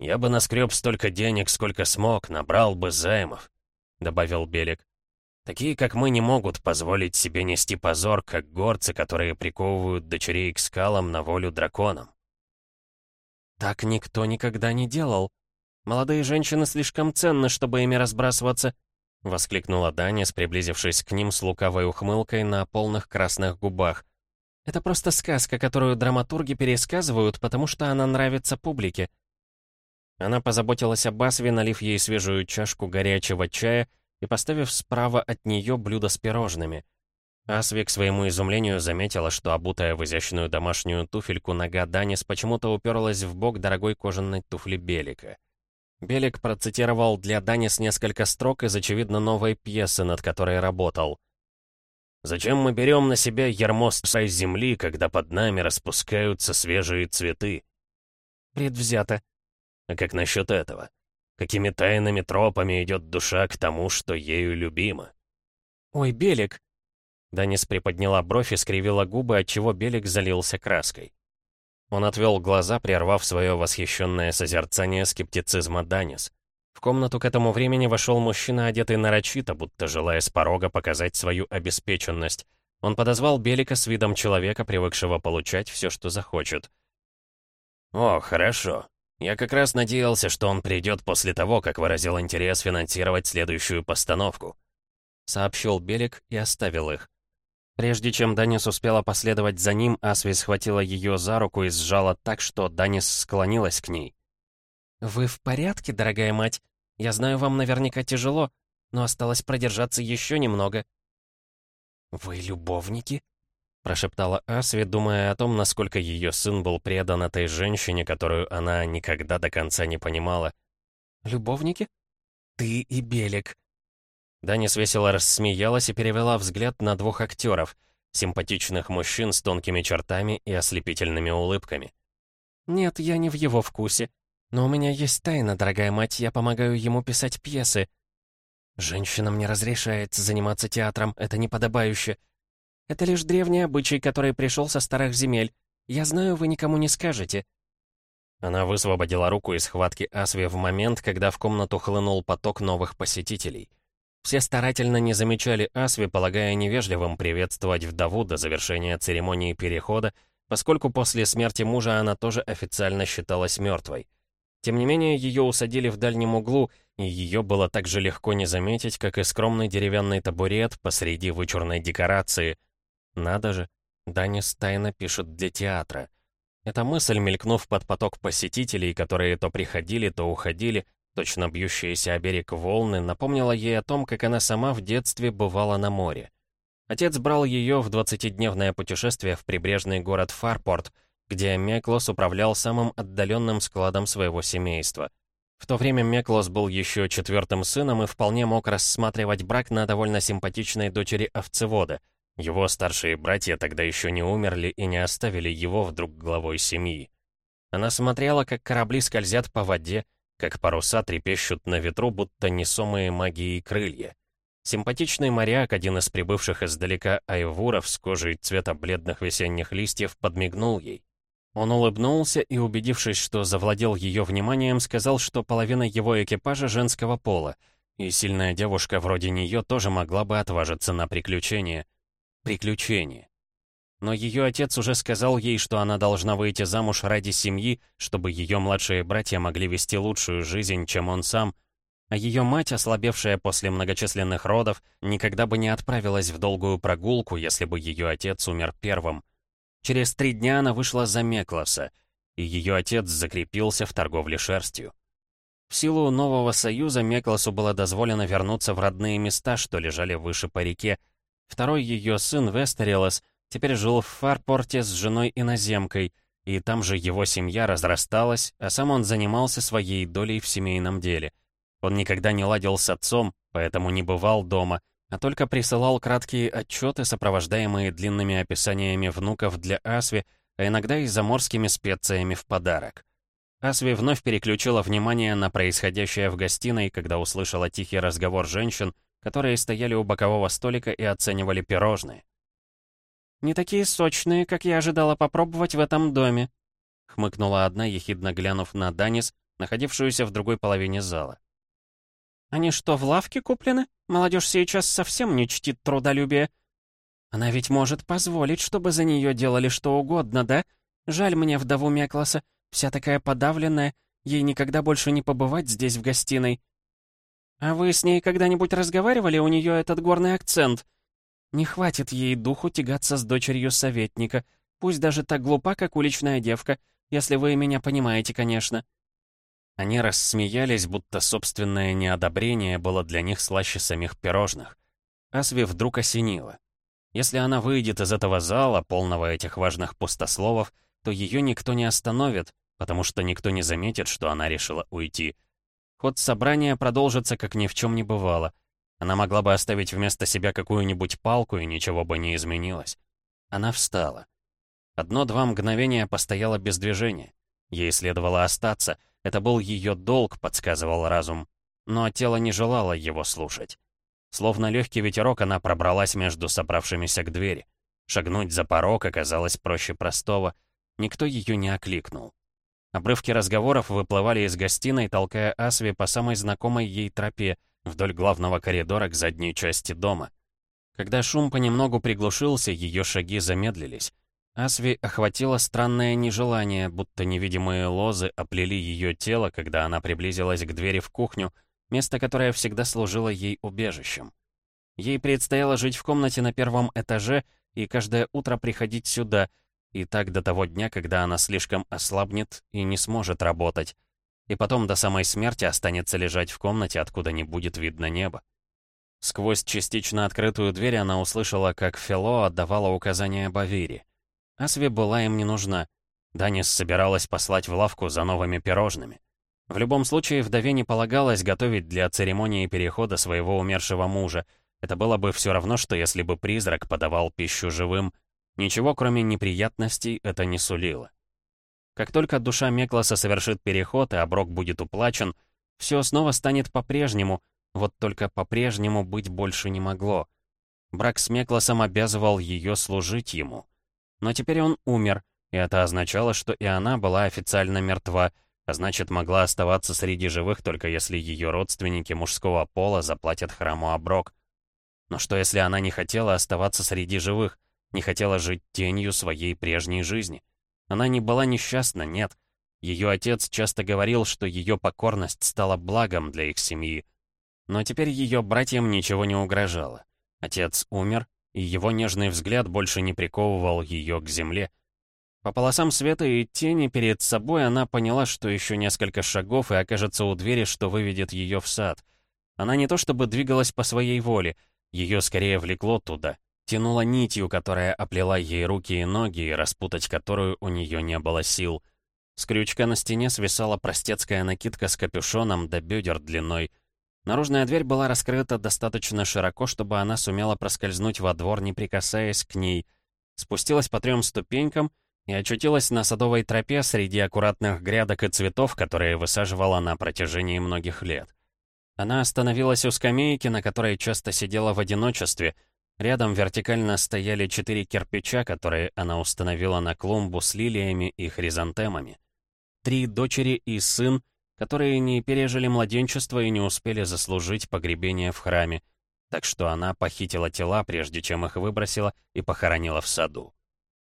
Speaker 1: «Я бы наскреб столько денег, сколько смог, набрал бы займов», — добавил Белик. «Такие, как мы, не могут позволить себе нести позор, как горцы, которые приковывают дочерей к скалам на волю драконам».
Speaker 2: «Так никто никогда не делал. Молодые женщины слишком ценны, чтобы ими разбрасываться», — воскликнула Даня, приблизившись к ним с лукавой ухмылкой на полных красных губах. «Это просто сказка, которую драматурги пересказывают, потому что она нравится публике. Она позаботилась об Асве, налив ей свежую чашку горячего чая и поставив справа от нее блюдо с пирожными. Асви, к своему изумлению, заметила, что обутая в изящную домашнюю туфельку нога Данис почему-то уперлась в бок дорогой кожаной туфли Белика. Белик процитировал для Данис несколько строк из, очевидно, новой пьесы, над которой работал. «Зачем мы берем на себя ярмо с земли, когда под нами распускаются свежие цветы?» «Предвзято»,
Speaker 1: а как насчет этого? Какими тайными тропами идет душа к тому, что ею любима?
Speaker 2: «Ой, Белик!»
Speaker 1: Данис приподняла бровь и скривила губы, отчего Белик залился краской. Он отвел глаза, прервав свое восхищенное созерцание скептицизма Данис. В комнату к этому времени вошел мужчина, одетый нарочито, будто желая с порога показать свою обеспеченность. Он подозвал Белика с видом человека, привыкшего получать все, что захочет. «О, хорошо. Я как раз надеялся, что он придет после того, как выразил интерес финансировать следующую постановку. Сообщил Белик и оставил их. Прежде чем Данис успела последовать за ним, Асви схватила ее за руку и сжала так, что Данис склонилась к ней.
Speaker 2: «Вы в порядке, дорогая мать? Я знаю, вам наверняка тяжело, но осталось продержаться еще немного».
Speaker 1: «Вы любовники?» Прошептала Асви, думая о том, насколько ее сын был предан этой женщине, которую она никогда до конца не понимала.
Speaker 2: «Любовники? Ты и Белик».
Speaker 1: Данис весело рассмеялась и перевела взгляд на двух актеров, симпатичных мужчин с тонкими чертами и ослепительными улыбками.
Speaker 2: «Нет, я не в его вкусе. Но у меня есть тайна, дорогая мать, я помогаю ему писать пьесы. Женщинам не разрешается заниматься театром, это неподобающе. Это лишь древний обычай, который пришел со старых земель. Я знаю, вы никому не скажете».
Speaker 1: Она высвободила руку из схватки Асви в момент, когда в комнату хлынул поток новых посетителей. Все старательно не замечали Асви, полагая невежливым приветствовать вдову до завершения церемонии перехода, поскольку после смерти мужа она тоже официально считалась мертвой. Тем не менее, ее усадили в дальнем углу, и ее было так же легко не заметить, как и скромный деревянный табурет посреди вычурной декорации — надо же. Данис тайно пишет для театра. Эта мысль, мелькнув под поток посетителей, которые то приходили, то уходили, точно бьющиеся о берег волны, напомнила ей о том, как она сама в детстве бывала на море. Отец брал ее в 20-дневное путешествие в прибрежный город Фарпорт, где Меклос управлял самым отдаленным складом своего семейства. В то время Меклос был еще четвертым сыном и вполне мог рассматривать брак на довольно симпатичной дочери овцевода. Его старшие братья тогда еще не умерли и не оставили его вдруг главой семьи. Она смотрела, как корабли скользят по воде, как паруса трепещут на ветру, будто несомые магией крылья. Симпатичный моряк, один из прибывших издалека айвуров с кожей цвета бледных весенних листьев, подмигнул ей. Он улыбнулся и, убедившись, что завладел ее вниманием, сказал, что половина его экипажа женского пола, и сильная девушка вроде нее тоже могла бы отважиться на приключение. Приключение. Но ее отец уже сказал ей, что она должна выйти замуж ради семьи, чтобы ее младшие братья могли вести лучшую жизнь, чем он сам, а ее мать, ослабевшая после многочисленных родов, никогда бы не отправилась в долгую прогулку, если бы ее отец умер первым. Через три дня она вышла за Меклоса, и ее отец закрепился в торговле шерстью. В силу нового союза Меклосу было дозволено вернуться в родные места, что лежали выше по реке. Второй ее сын Вестерилос теперь жил в Фарпорте с женой-иноземкой, и там же его семья разрасталась, а сам он занимался своей долей в семейном деле. Он никогда не ладил с отцом, поэтому не бывал дома, а только присылал краткие отчеты, сопровождаемые длинными описаниями внуков для Асви, а иногда и заморскими специями в подарок. Асви вновь переключила внимание на происходящее в гостиной, когда услышала тихий разговор женщин, которые стояли у бокового столика и оценивали пирожные.
Speaker 2: «Не такие сочные, как я ожидала попробовать в этом доме», — хмыкнула одна, ехидно глянув на Данис, находившуюся в другой половине зала. «Они что, в лавке куплены? Молодежь сейчас совсем не чтит трудолюбие. Она ведь может позволить, чтобы за нее делали что угодно, да? Жаль мне вдову Мекласа, вся такая подавленная, ей никогда больше не побывать здесь в гостиной. А вы с ней когда-нибудь разговаривали, у нее этот горный акцент? Не хватит ей духу тягаться с дочерью советника, пусть даже так глупа, как уличная девка, если вы меня понимаете, конечно.
Speaker 1: Они рассмеялись, будто собственное неодобрение было для них слаще самих пирожных. Асви вдруг осенило. Если она выйдет из этого зала, полного этих важных пустословов, то ее никто не остановит, потому что никто не заметит, что она решила уйти. Ход собрания продолжится, как ни в чем не бывало. Она могла бы оставить вместо себя какую-нибудь палку, и ничего бы не изменилось. Она встала. Одно-два мгновения постояла без движения. Ей следовало остаться, это был ее долг, подсказывал разум. Но тело не желало его слушать. Словно легкий ветерок, она пробралась между собравшимися к двери. Шагнуть за порог оказалось проще простого. Никто ее не окликнул. Обрывки разговоров выплывали из гостиной, толкая Асви по самой знакомой ей тропе, вдоль главного коридора к задней части дома. Когда шум понемногу приглушился, ее шаги замедлились. Асви охватило странное нежелание, будто невидимые лозы оплели ее тело, когда она приблизилась к двери в кухню, место, которое всегда служило ей убежищем. Ей предстояло жить в комнате на первом этаже и каждое утро приходить сюда, и так до того дня, когда она слишком ослабнет и не сможет работать, и потом до самой смерти останется лежать в комнате, откуда не будет видно неба. Сквозь частично открытую дверь она услышала, как Фело отдавала указания Бавири. Асви была им не нужна. Данис собиралась послать в лавку за новыми пирожными. В любом случае, вдове не полагалось готовить для церемонии перехода своего умершего мужа. Это было бы все равно, что если бы призрак подавал пищу живым. Ничего, кроме неприятностей, это не сулило. Как только душа Мекласа совершит переход, и оброк будет уплачен, все снова станет по-прежнему, вот только по-прежнему быть больше не могло. Брак с Мекласом обязывал ее служить ему. Но теперь он умер, и это означало, что и она была официально мертва, а значит, могла оставаться среди живых, только если ее родственники мужского пола заплатят храму оброк. Но что если она не хотела оставаться среди живых, не хотела жить тенью своей прежней жизни? Она не была несчастна, нет. Ее отец часто говорил, что ее покорность стала благом для их семьи. Но теперь ее братьям ничего не угрожало. Отец умер, и его нежный взгляд больше не приковывал ее к земле. По полосам света и тени перед собой она поняла, что еще несколько шагов и окажется у двери, что выведет ее в сад. Она не то чтобы двигалась по своей воле, ее скорее влекло туда, тянула нитью, которая оплела ей руки и ноги, и распутать которую у нее не было сил. С крючка на стене свисала простецкая накидка с капюшоном до бедер длиной — Наружная дверь была раскрыта достаточно широко, чтобы она сумела проскользнуть во двор, не прикасаясь к ней. Спустилась по трем ступенькам и очутилась на садовой тропе среди аккуратных грядок и цветов, которые высаживала на протяжении многих лет. Она остановилась у скамейки, на которой часто сидела в одиночестве. Рядом вертикально стояли четыре кирпича, которые она установила на клумбу с лилиями и хризантемами. Три дочери и сын — которые не пережили младенчество и не успели заслужить погребение в храме, так что она похитила тела, прежде чем их выбросила и похоронила в саду.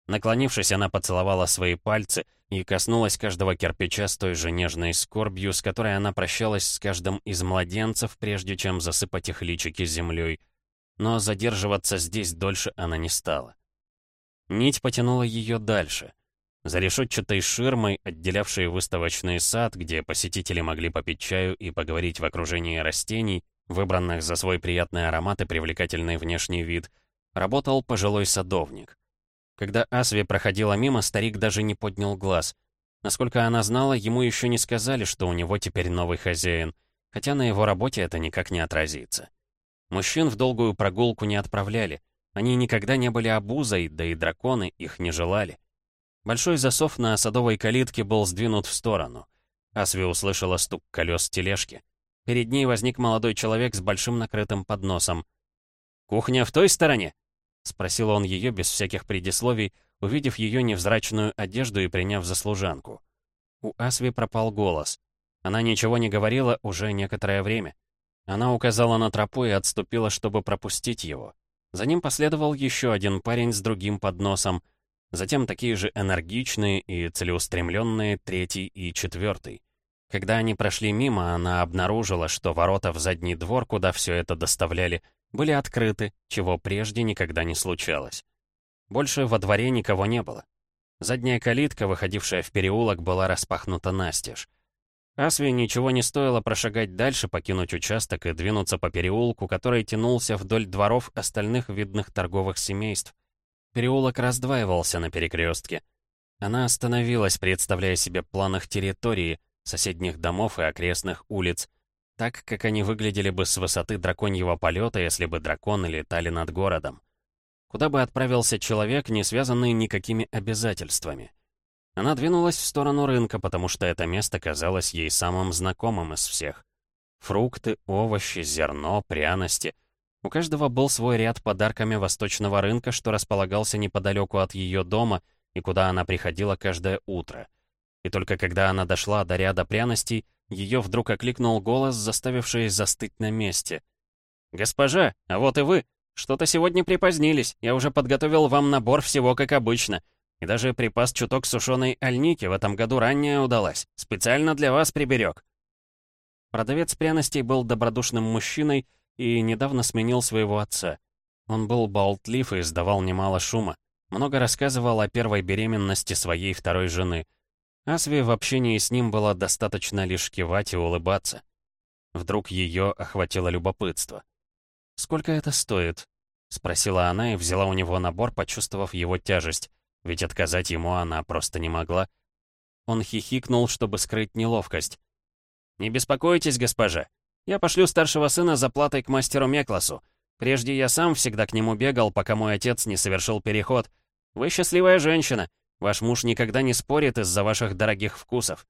Speaker 1: Наклонившись, она поцеловала свои пальцы и коснулась каждого кирпича с той же нежной скорбью, с которой она прощалась с каждым из младенцев, прежде чем засыпать их личики землей. Но задерживаться здесь дольше она не стала. Нить потянула ее дальше — за решетчатой ширмой, отделявшей выставочный сад, где посетители могли попить чаю и поговорить в окружении растений, выбранных за свой приятный аромат и привлекательный внешний вид, работал пожилой садовник. Когда Асви проходила мимо, старик даже не поднял глаз. Насколько она знала, ему еще не сказали, что у него теперь новый хозяин, хотя на его работе это никак не отразится. Мужчин в долгую прогулку не отправляли. Они никогда не были обузой, да и драконы их не желали. Большой засов на садовой калитке был сдвинут в сторону. Асви услышала стук колес тележки. Перед ней возник молодой человек с большим накрытым подносом. «Кухня в той стороне?» — спросил он ее без всяких предисловий, увидев ее невзрачную одежду и приняв за служанку. У Асви пропал голос. Она ничего не говорила уже некоторое время. Она указала на тропу и отступила, чтобы пропустить его. За ним последовал еще один парень с другим подносом — Затем такие же энергичные и целеустремленные третий и четвертый. Когда они прошли мимо, она обнаружила, что ворота в задний двор, куда все это доставляли, были открыты, чего прежде никогда не случалось. Больше во дворе никого не было. Задняя калитка, выходившая в переулок, была распахнута настежь. Асве ничего не стоило прошагать дальше, покинуть участок и двинуться по переулку, который тянулся вдоль дворов остальных видных торговых семейств, Переулок раздваивался на перекрестке. Она остановилась, представляя себе план их территории, соседних домов и окрестных улиц, так, как они выглядели бы с высоты драконьего полета, если бы драконы летали над городом. Куда бы отправился человек, не связанный никакими обязательствами. Она двинулась в сторону рынка, потому что это место казалось ей самым знакомым из всех. Фрукты, овощи, зерно, пряности — у каждого был свой ряд подарками восточного рынка, что располагался неподалеку от ее дома и куда она приходила каждое утро. И только когда она дошла до ряда пряностей, ее вдруг окликнул голос, заставивший застыть на месте. «Госпожа, а вот и вы! Что-то сегодня припозднились, я уже подготовил вам набор всего как обычно. И даже припас чуток сушеной альники в этом году ранее удалась. Специально для вас приберег». Продавец пряностей был добродушным мужчиной, и недавно сменил своего отца. Он был болтлив и издавал немало шума. Много рассказывал о первой беременности своей второй жены. Асве в общении с ним было достаточно лишь кивать и улыбаться. Вдруг ее охватило любопытство. «Сколько это стоит?» — спросила она и взяла у него набор, почувствовав его тяжесть, ведь отказать ему она просто не могла. Он хихикнул, чтобы скрыть неловкость. «Не беспокойтесь, госпожа. Я пошлю старшего сына за платой к мастеру Мекласу. Прежде я сам всегда к нему бегал, пока мой отец не совершил переход. Вы счастливая женщина. Ваш муж никогда не спорит из-за ваших дорогих вкусов».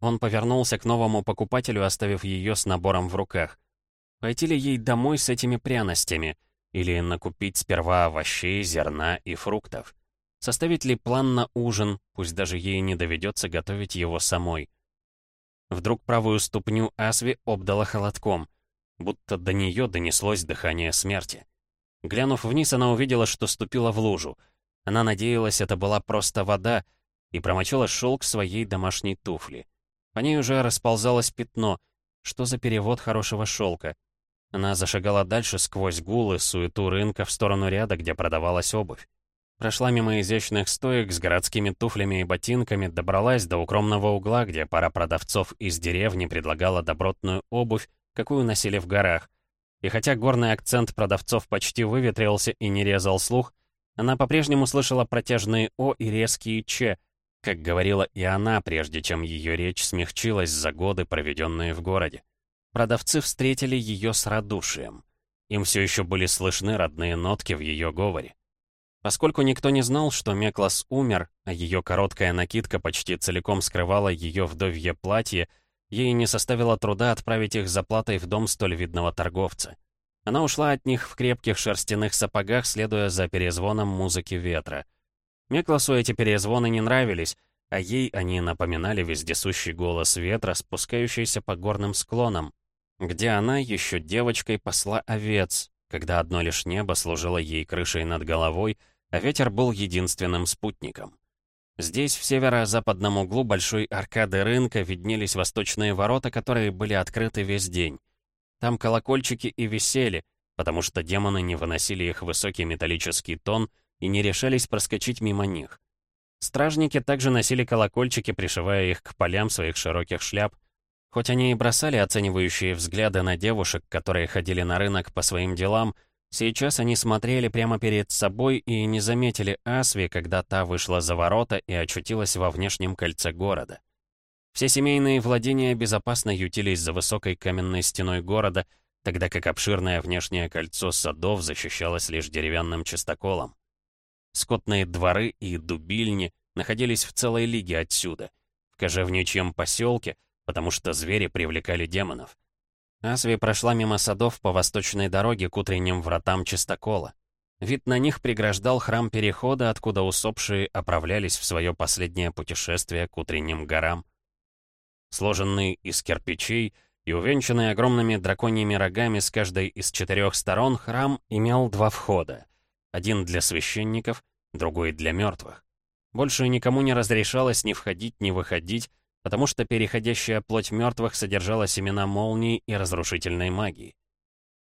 Speaker 1: Он повернулся к новому покупателю, оставив ее с набором в руках. Пойти ли ей домой с этими пряностями? Или накупить сперва овощей, зерна и фруктов? Составить ли план на ужин, пусть даже ей не доведется готовить его самой? Вдруг правую ступню Асви обдала холодком, будто до нее донеслось дыхание смерти. Глянув вниз, она увидела, что ступила в лужу. Она надеялась, это была просто вода, и промочила шелк своей домашней туфли. По ней уже расползалось пятно. Что за перевод хорошего шелка? Она зашагала дальше сквозь гулы, суету рынка в сторону ряда, где продавалась обувь. Прошла мимо изящных стоек с городскими туфлями и ботинками, добралась до укромного угла, где пара продавцов из деревни предлагала добротную обувь, какую носили в горах. И хотя горный акцент продавцов почти выветрился и не резал слух, она по-прежнему слышала протяжные «о» и резкие «ч», как говорила и она, прежде чем ее речь смягчилась за годы, проведенные в городе. Продавцы встретили ее с радушием. Им все еще были слышны родные нотки в ее говоре. Поскольку никто не знал, что Меклас умер, а ее короткая накидка почти целиком скрывала ее вдовье платье, ей не составило труда отправить их за платой в дом столь видного торговца. Она ушла от них в крепких шерстяных сапогах, следуя за перезвоном музыки ветра. Мекласу эти перезвоны не нравились, а ей они напоминали вездесущий голос ветра, спускающийся по горным склонам, где она еще девочкой посла овец, когда одно лишь небо служило ей крышей над головой, а ветер был единственным спутником. Здесь, в северо-западном углу большой аркады рынка, виднелись восточные ворота, которые были открыты весь день. Там колокольчики и висели, потому что демоны не выносили их высокий металлический тон и не решались проскочить мимо них. Стражники также носили колокольчики, пришивая их к полям своих широких шляп. Хоть они и бросали оценивающие взгляды на девушек, которые ходили на рынок по своим делам, сейчас они смотрели прямо перед собой и не заметили Асви, когда та вышла за ворота и очутилась во внешнем кольце города. Все семейные владения безопасно ютились за высокой каменной стеной города, тогда как обширное внешнее кольцо садов защищалось лишь деревянным чистоколом. Скотные дворы и дубильни находились в целой лиге отсюда, в кожевничьем поселке, потому что звери привлекали демонов. Асви прошла мимо садов по восточной дороге к утренним вратам чистокола. Вид на них преграждал храм Перехода, откуда усопшие оправлялись в свое последнее путешествие к утренним горам. Сложенный из кирпичей и увенчанный огромными драконьими рогами с каждой из четырех сторон, храм имел два входа. Один для священников, другой для мертвых. Больше никому не разрешалось ни входить, ни выходить, потому что переходящая плоть мертвых содержала семена молний и разрушительной магии.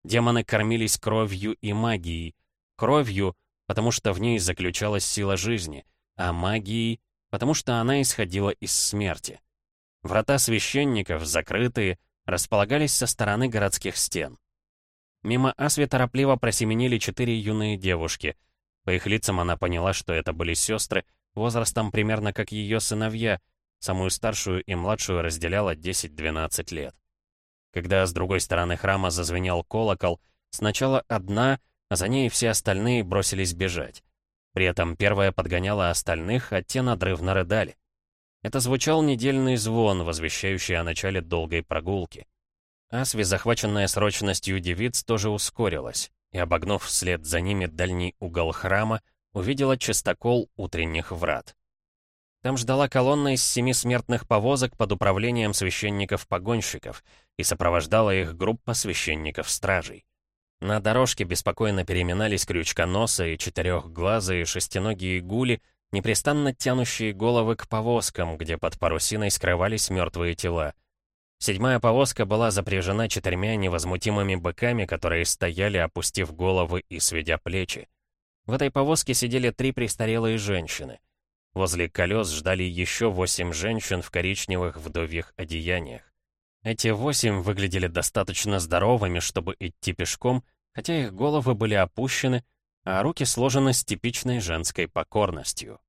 Speaker 1: Демоны кормились кровью и магией. Кровью, потому что в ней заключалась сила жизни, а магией, потому что она исходила из смерти. Врата священников, закрытые, располагались со стороны городских стен. Мимо Асви торопливо просеменили четыре юные девушки. По их лицам она поняла, что это были сестры, возрастом примерно как ее сыновья, самую старшую и младшую разделяло 10-12 лет. Когда с другой стороны храма зазвенел колокол, сначала одна, а за ней все остальные бросились бежать. При этом первая подгоняла остальных, а те надрывно рыдали. Это звучал недельный звон, возвещающий о начале долгой прогулки. Асви, захваченная срочностью девиц, тоже ускорилась, и, обогнув вслед за ними дальний угол храма, увидела чистокол утренних врат. Там ждала колонна из семи смертных повозок под управлением священников-погонщиков и сопровождала их группа священников-стражей. На дорожке беспокойно переминались крючконосы и четырехглазые шестиногие гули, непрестанно тянущие головы к повозкам, где под парусиной скрывались мертвые тела. Седьмая повозка была запряжена четырьмя невозмутимыми быками, которые стояли, опустив головы и сведя плечи. В этой повозке сидели три престарелые женщины. Возле колес ждали еще восемь женщин в коричневых вдовьих одеяниях. Эти восемь выглядели достаточно здоровыми, чтобы идти пешком, хотя их головы были опущены, а руки сложены с типичной женской покорностью.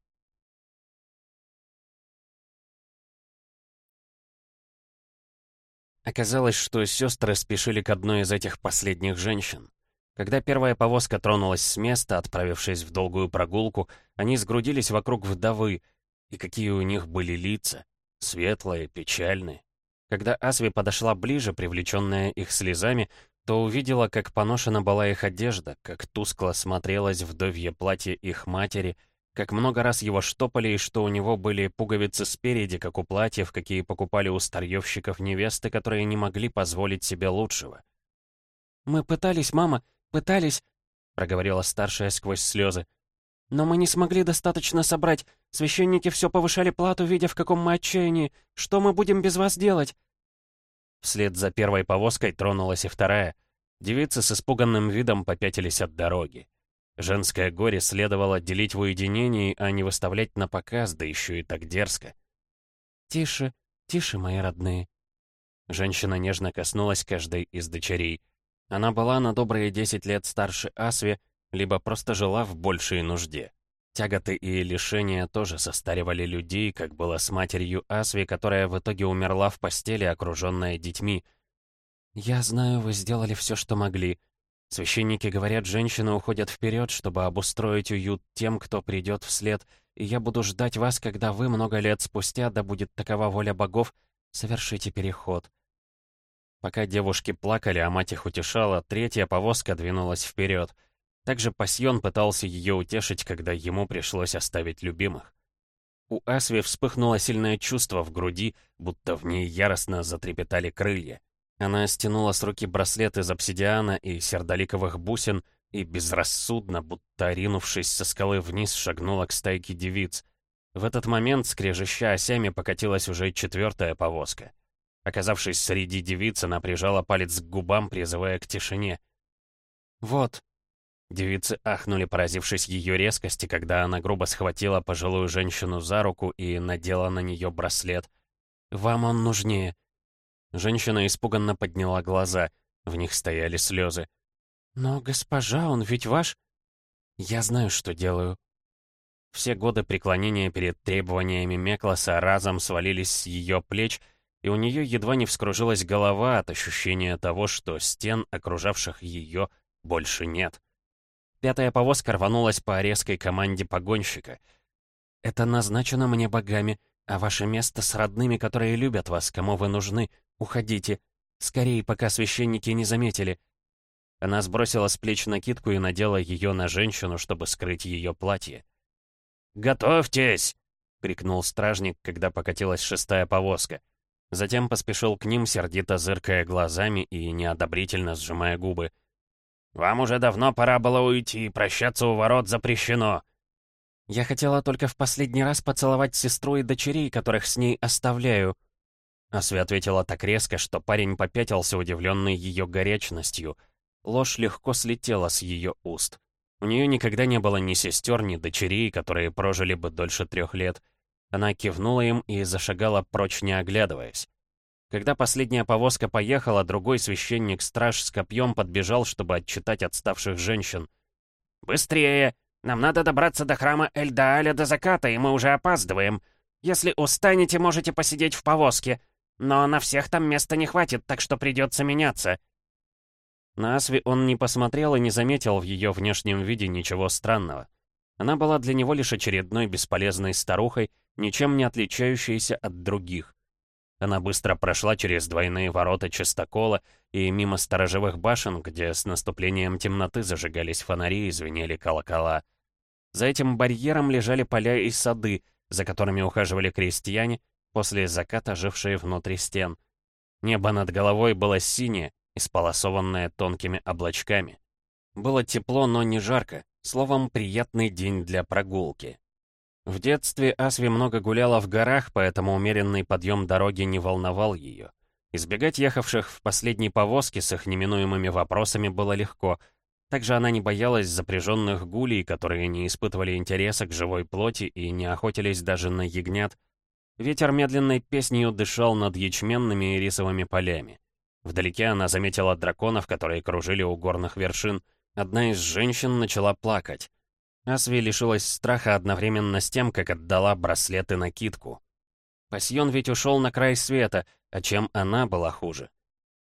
Speaker 1: Оказалось, что сестры спешили к одной из этих последних женщин. Когда первая повозка тронулась с места, отправившись в долгую прогулку, они сгрудились вокруг вдовы, и какие у них были лица, светлые, печальные. Когда Асви подошла ближе, привлеченная их слезами, то увидела, как поношена была их одежда, как тускло смотрелось вдовье платье их матери, как много раз его штопали и что у него были пуговицы спереди, как у платьев, какие покупали у старьевщиков невесты, которые не могли позволить себе лучшего. «Мы пытались, мама, пытались», — проговорила старшая сквозь слезы. «Но мы не смогли достаточно собрать. Священники все повышали плату, видя, в каком мы отчаянии. Что мы будем без вас делать?» Вслед за первой повозкой тронулась и вторая. Девицы с испуганным видом попятились от дороги. Женское горе следовало делить в уединении, а не выставлять на показ, да еще и так дерзко.
Speaker 2: «Тише, тише, мои родные».
Speaker 1: Женщина нежно коснулась каждой из дочерей. Она была на добрые десять лет старше Асви, либо просто жила в большей нужде. Тяготы и лишения тоже состаривали людей, как было с матерью Асви, которая в итоге умерла в постели, окруженная детьми.
Speaker 2: «Я знаю, вы сделали все, что могли. Священники говорят, женщины уходят вперед, чтобы обустроить уют тем, кто придет вслед, и я буду ждать вас, когда вы много лет спустя, да будет такова воля богов, совершите переход».
Speaker 1: Пока девушки плакали, а мать их утешала, третья повозка двинулась вперед — также Пасьон пытался ее утешить, когда ему пришлось оставить любимых. У Асви вспыхнуло сильное чувство в груди, будто в ней яростно затрепетали крылья. Она стянула с руки браслет из обсидиана и сердоликовых бусин и безрассудно, будто ринувшись со скалы вниз, шагнула к стайке девиц. В этот момент, скрежеща осями, покатилась уже четвертая повозка. Оказавшись среди девиц, она прижала палец к губам, призывая к тишине.
Speaker 2: «Вот»,
Speaker 1: Девицы ахнули, поразившись ее резкости, когда она грубо схватила пожилую женщину за руку и надела на нее браслет.
Speaker 2: «Вам он нужнее».
Speaker 1: Женщина испуганно подняла глаза, в них стояли слезы.
Speaker 2: «Но, госпожа, он ведь ваш...»
Speaker 1: «Я знаю, что делаю». Все годы преклонения перед требованиями Мекласа разом свалились с ее плеч, и у нее едва не вскружилась голова от ощущения того, что стен, окружавших ее, больше нет. Пятая повозка рванулась по резкой команде погонщика.
Speaker 2: «Это назначено мне богами, а ваше место с родными, которые любят вас, кому вы нужны. Уходите. Скорее, пока священники не заметили».
Speaker 1: Она сбросила с плеч накидку и надела ее на женщину, чтобы скрыть ее платье.
Speaker 3: «Готовьтесь!»
Speaker 1: — крикнул стражник, когда покатилась шестая повозка. Затем поспешил к ним, сердито зыркая глазами и неодобрительно сжимая губы.
Speaker 3: «Вам уже давно пора было уйти, прощаться у ворот запрещено».
Speaker 2: «Я хотела только в последний раз поцеловать сестру и дочерей, которых с ней оставляю».
Speaker 1: Асви ответила так резко, что парень попятился, удивленный ее горячностью. Ложь легко слетела с ее уст. У нее никогда не было ни сестер, ни дочерей, которые прожили бы дольше трех лет. Она кивнула им и зашагала прочь, не оглядываясь. Когда последняя повозка поехала, другой священник-страж с копьем подбежал, чтобы отчитать отставших женщин.
Speaker 3: «Быстрее! Нам надо добраться до храма Эльдааля до заката, и мы уже опаздываем. Если устанете, можете посидеть в повозке. Но на всех там места не хватит, так что придется меняться».
Speaker 1: На Асви он не посмотрел и не заметил в ее внешнем виде ничего странного. Она была для него лишь очередной бесполезной старухой, ничем не отличающейся от других. Она быстро прошла через двойные ворота чистокола и мимо сторожевых башен, где с наступлением темноты зажигались фонари и звенели колокола. За этим барьером лежали поля и сады, за которыми ухаживали крестьяне, после заката жившие внутри стен. Небо над головой было синее, исполосованное тонкими облачками. Было тепло, но не жарко, словом, приятный день для прогулки. В детстве Асви много гуляла в горах, поэтому умеренный подъем дороги не волновал ее. Избегать ехавших в последней повозке с их неминуемыми вопросами было легко. Также она не боялась запряженных гулей, которые не испытывали интереса к живой плоти и не охотились даже на ягнят. Ветер медленной песнью дышал над ячменными и рисовыми полями. Вдалеке она заметила драконов, которые кружили у горных вершин. Одна из женщин начала плакать. Асви лишилась страха одновременно с тем, как отдала браслет и накидку. Пасьон ведь ушел на край света, а чем она была хуже?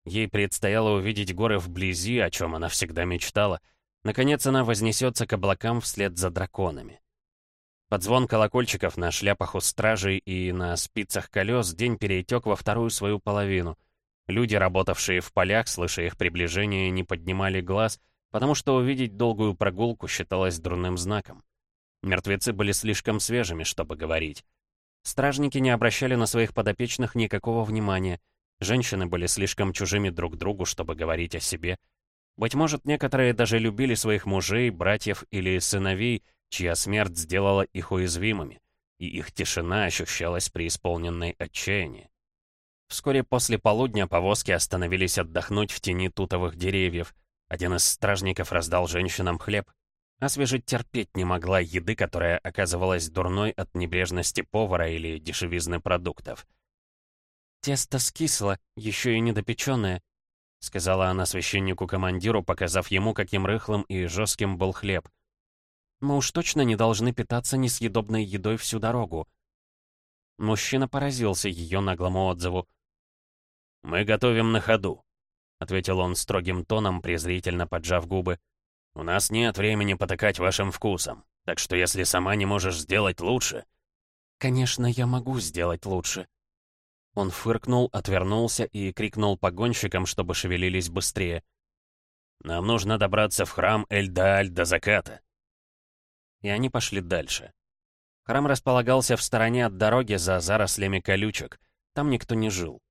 Speaker 1: Ей предстояло увидеть горы вблизи, о чем она всегда мечтала. Наконец она вознесется к облакам вслед за драконами. Под звон колокольчиков на шляпах у стражей и на спицах колес день перетек во вторую свою половину. Люди, работавшие в полях, слыша их приближение, не поднимали глаз — потому что увидеть долгую прогулку считалось дурным знаком. Мертвецы были слишком свежими, чтобы говорить. Стражники не обращали на своих подопечных никакого внимания. Женщины были слишком чужими друг другу, чтобы говорить о себе. Быть может, некоторые даже любили своих мужей, братьев или сыновей, чья смерть сделала их уязвимыми, и их тишина ощущалась при исполненной отчаянии. Вскоре после полудня повозки остановились отдохнуть в тени тутовых деревьев, Один из стражников раздал женщинам хлеб. Освежить терпеть не могла еды, которая оказывалась дурной от небрежности повара или дешевизны продуктов.
Speaker 2: «Тесто скисло, еще и недопеченное», — сказала она священнику-командиру, показав ему, каким рыхлым и жестким был хлеб. «Мы уж точно не должны питаться несъедобной едой всю дорогу». Мужчина поразился ее наглому отзыву.
Speaker 1: «Мы готовим на ходу», — ответил он строгим тоном, презрительно поджав губы. «У нас нет времени потакать вашим вкусом, так что если сама не можешь сделать лучше...»
Speaker 2: «Конечно, я могу сделать лучше», он фыркнул, отвернулся и крикнул погонщикам, чтобы шевелились быстрее.
Speaker 1: «Нам нужно добраться в храм Эль-Дааль до заката».
Speaker 2: И они пошли дальше. Храм располагался в стороне от дороги за зарослями колючек. Там никто не жил.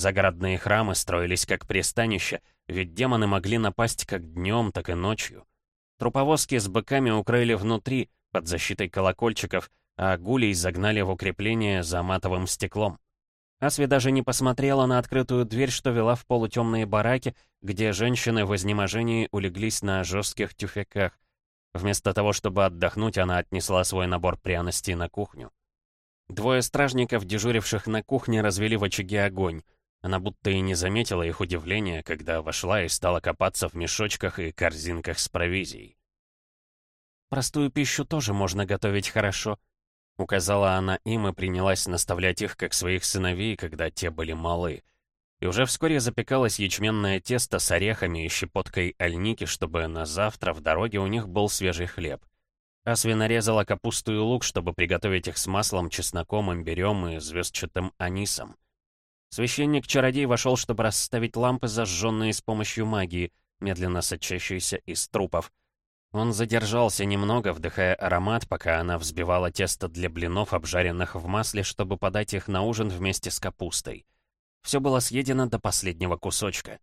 Speaker 2: Загородные храмы строились как пристанище, ведь демоны могли напасть как днем, так и ночью. Труповозки с быками укрыли внутри, под защитой колокольчиков, а гулей загнали в укрепление за матовым стеклом. Асви даже не посмотрела на открытую дверь, что вела в полутемные бараки, где женщины в изнеможении улеглись на жестких тюфяках. Вместо того, чтобы отдохнуть, она отнесла свой набор пряностей на кухню. Двое стражников, дежуривших на кухне, развели в очаге огонь. Она будто и не заметила их удивления, когда вошла и стала копаться в мешочках и корзинках с провизией. «Простую пищу тоже можно готовить хорошо», Указала она им и принялась наставлять их, как своих сыновей, когда те были малы. И уже вскоре запекалось ячменное тесто с орехами и щепоткой альники, чтобы на завтра в дороге у них был свежий хлеб. Асви нарезала капусту и лук, чтобы приготовить их с маслом, чесноком, имбирем и звездчатым анисом. Священник-чародей вошел, чтобы расставить лампы, зажженные с помощью магии, медленно сочащейся из трупов. Он задержался немного, вдыхая аромат, пока она взбивала тесто для блинов, обжаренных в масле, чтобы подать их на ужин вместе с капустой. Все было съедено до последнего кусочка.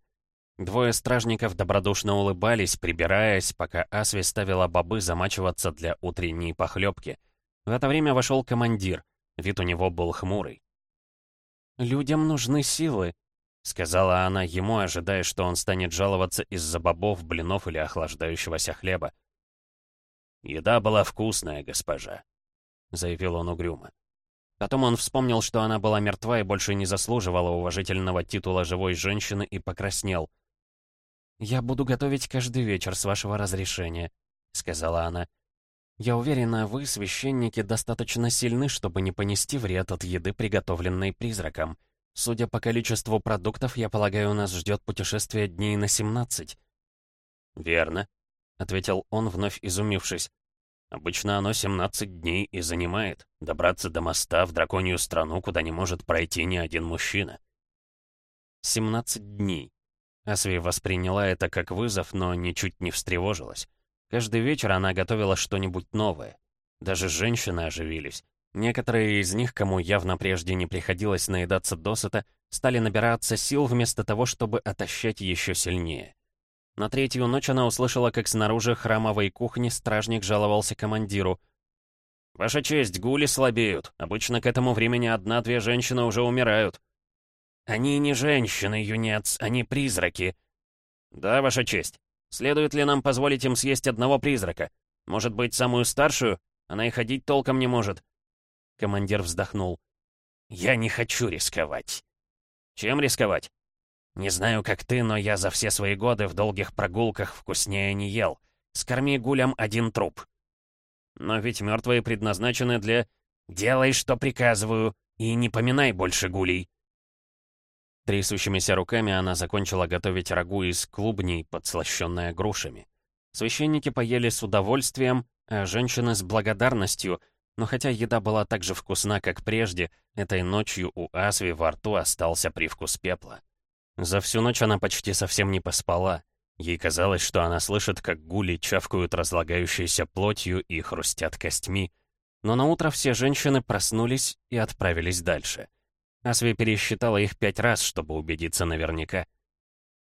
Speaker 2: Двое стражников добродушно улыбались, прибираясь, пока Асви ставила бобы замачиваться для утренней похлебки. В это время вошел командир. Вид у него был хмурый. «Людям нужны силы», — сказала она ему, ожидая, что он станет жаловаться из-за бобов, блинов или охлаждающегося хлеба.
Speaker 1: «Еда была вкусная, госпожа», — заявил он угрюмо.
Speaker 2: Потом он вспомнил, что она была мертва и больше не заслуживала уважительного титула живой женщины и покраснел. «Я буду готовить каждый вечер с вашего разрешения», — сказала она. «Я уверена, вы, священники, достаточно сильны, чтобы не понести вред от еды, приготовленной призраком. Судя по количеству продуктов, я полагаю, нас ждет путешествие дней на 17.
Speaker 1: «Верно», —
Speaker 2: ответил он, вновь изумившись.
Speaker 1: «Обычно оно 17 дней и занимает. Добраться до моста в драконью страну, куда не может пройти ни один мужчина».
Speaker 2: 17 дней. Асви восприняла это как вызов, но ничуть не встревожилась. Каждый вечер она готовила что-нибудь новое. Даже женщины оживились. Некоторые из них, кому явно прежде не приходилось наедаться досыта, стали набираться сил вместо того, чтобы отощать еще сильнее. На третью ночь она услышала, как снаружи храмовой кухни стражник жаловался командиру.
Speaker 1: «Ваша честь, гули слабеют. Обычно к этому времени одна-две женщины уже умирают».
Speaker 3: «Они не женщины, юнец, они призраки».
Speaker 1: «Да, ваша честь. Следует ли нам позволить им съесть одного призрака? Может быть, самую старшую? Она и ходить толком не может».
Speaker 2: Командир вздохнул.
Speaker 3: «Я не хочу рисковать».
Speaker 1: «Чем рисковать?»
Speaker 3: Не знаю, как ты, но я за все свои годы в долгих прогулках вкуснее не ел. Скорми гулям один труп.
Speaker 1: Но ведь мертвые предназначены для...
Speaker 3: Делай, что приказываю, и не поминай больше гулей.
Speaker 2: Трясущимися руками она закончила готовить рагу из клубней, подслащенная грушами. Священники поели с удовольствием, а женщины с благодарностью, но хотя еда была так же вкусна, как прежде, этой ночью у Асви во рту остался привкус пепла. За всю ночь она почти совсем не поспала. Ей казалось, что она слышит, как гули чавкают разлагающейся плотью и хрустят костьми. Но на утро все женщины проснулись и отправились дальше. Асви пересчитала их пять раз, чтобы убедиться наверняка.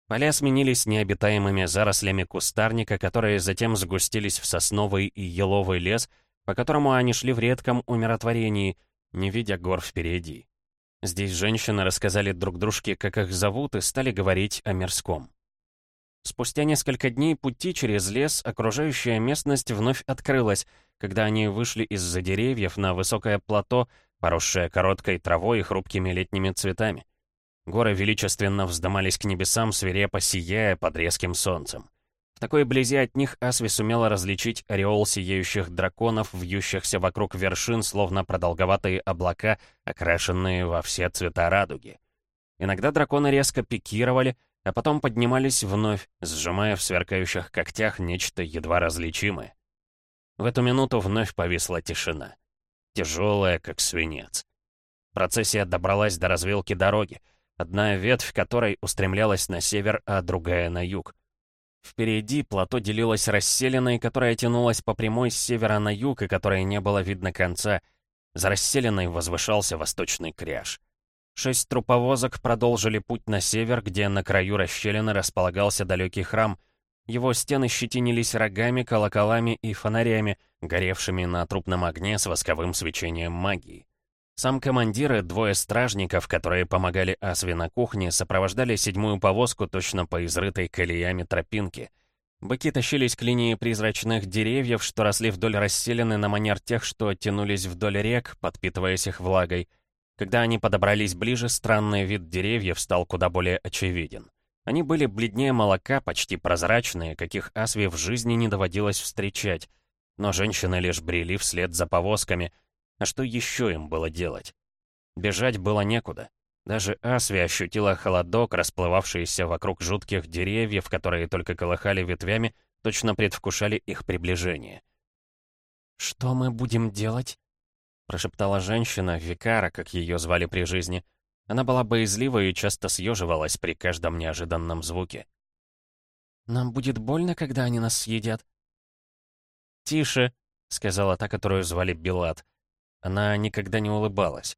Speaker 2: Поля сменились необитаемыми зарослями кустарника, которые затем сгустились в сосновый и еловый лес, по которому они шли в редком умиротворении, не видя гор впереди. Здесь женщины рассказали друг дружке, как их зовут, и стали говорить о мирском.
Speaker 1: Спустя несколько дней пути через лес окружающая местность вновь открылась, когда они вышли из-за деревьев на высокое плато, поросшее короткой травой и хрупкими летними цветами. Горы величественно вздымались к небесам, свирепо сияя под резким солнцем. В такой близи от них Асви сумела различить ореол сияющих драконов, вьющихся вокруг вершин, словно продолговатые облака, окрашенные во все цвета радуги. Иногда драконы резко пикировали, а потом поднимались вновь, сжимая в сверкающих когтях нечто едва различимое. В эту минуту вновь повисла тишина. Тяжелая, как свинец. Процессия добралась до развилки дороги, одна ветвь которой устремлялась на север, а другая на юг. Впереди плато делилось расселенной, которая тянулась по прямой с севера на юг и которой не было видно конца. За расселенной возвышался восточный кряж. Шесть труповозок продолжили путь на север, где на краю расщелины располагался далекий храм. Его стены щетинились рогами, колоколами и фонарями, горевшими на трупном огне с восковым свечением магии. Сам командир и двое стражников, которые помогали Асве на кухне, сопровождали седьмую повозку точно по изрытой колеями тропинке. Быки тащились к линии призрачных деревьев, что росли вдоль расселены на манер тех, что тянулись вдоль рек, подпитываясь их влагой. Когда они подобрались ближе, странный вид деревьев стал куда более очевиден. Они были бледнее молока, почти прозрачные, каких Асве в жизни не доводилось встречать. Но женщины лишь брели вслед за повозками. А что еще им было делать? Бежать было некуда. Даже Асви ощутила холодок, расплывавшийся вокруг жутких деревьев, которые только колыхали ветвями, точно предвкушали их приближение. «Что мы будем делать?» прошептала женщина, Викара, как ее звали при жизни. Она была боязлива и часто съеживалась при каждом неожиданном звуке. «Нам будет больно, когда они нас съедят?» «Тише», — сказала та, которую звали Билат. Она никогда не улыбалась.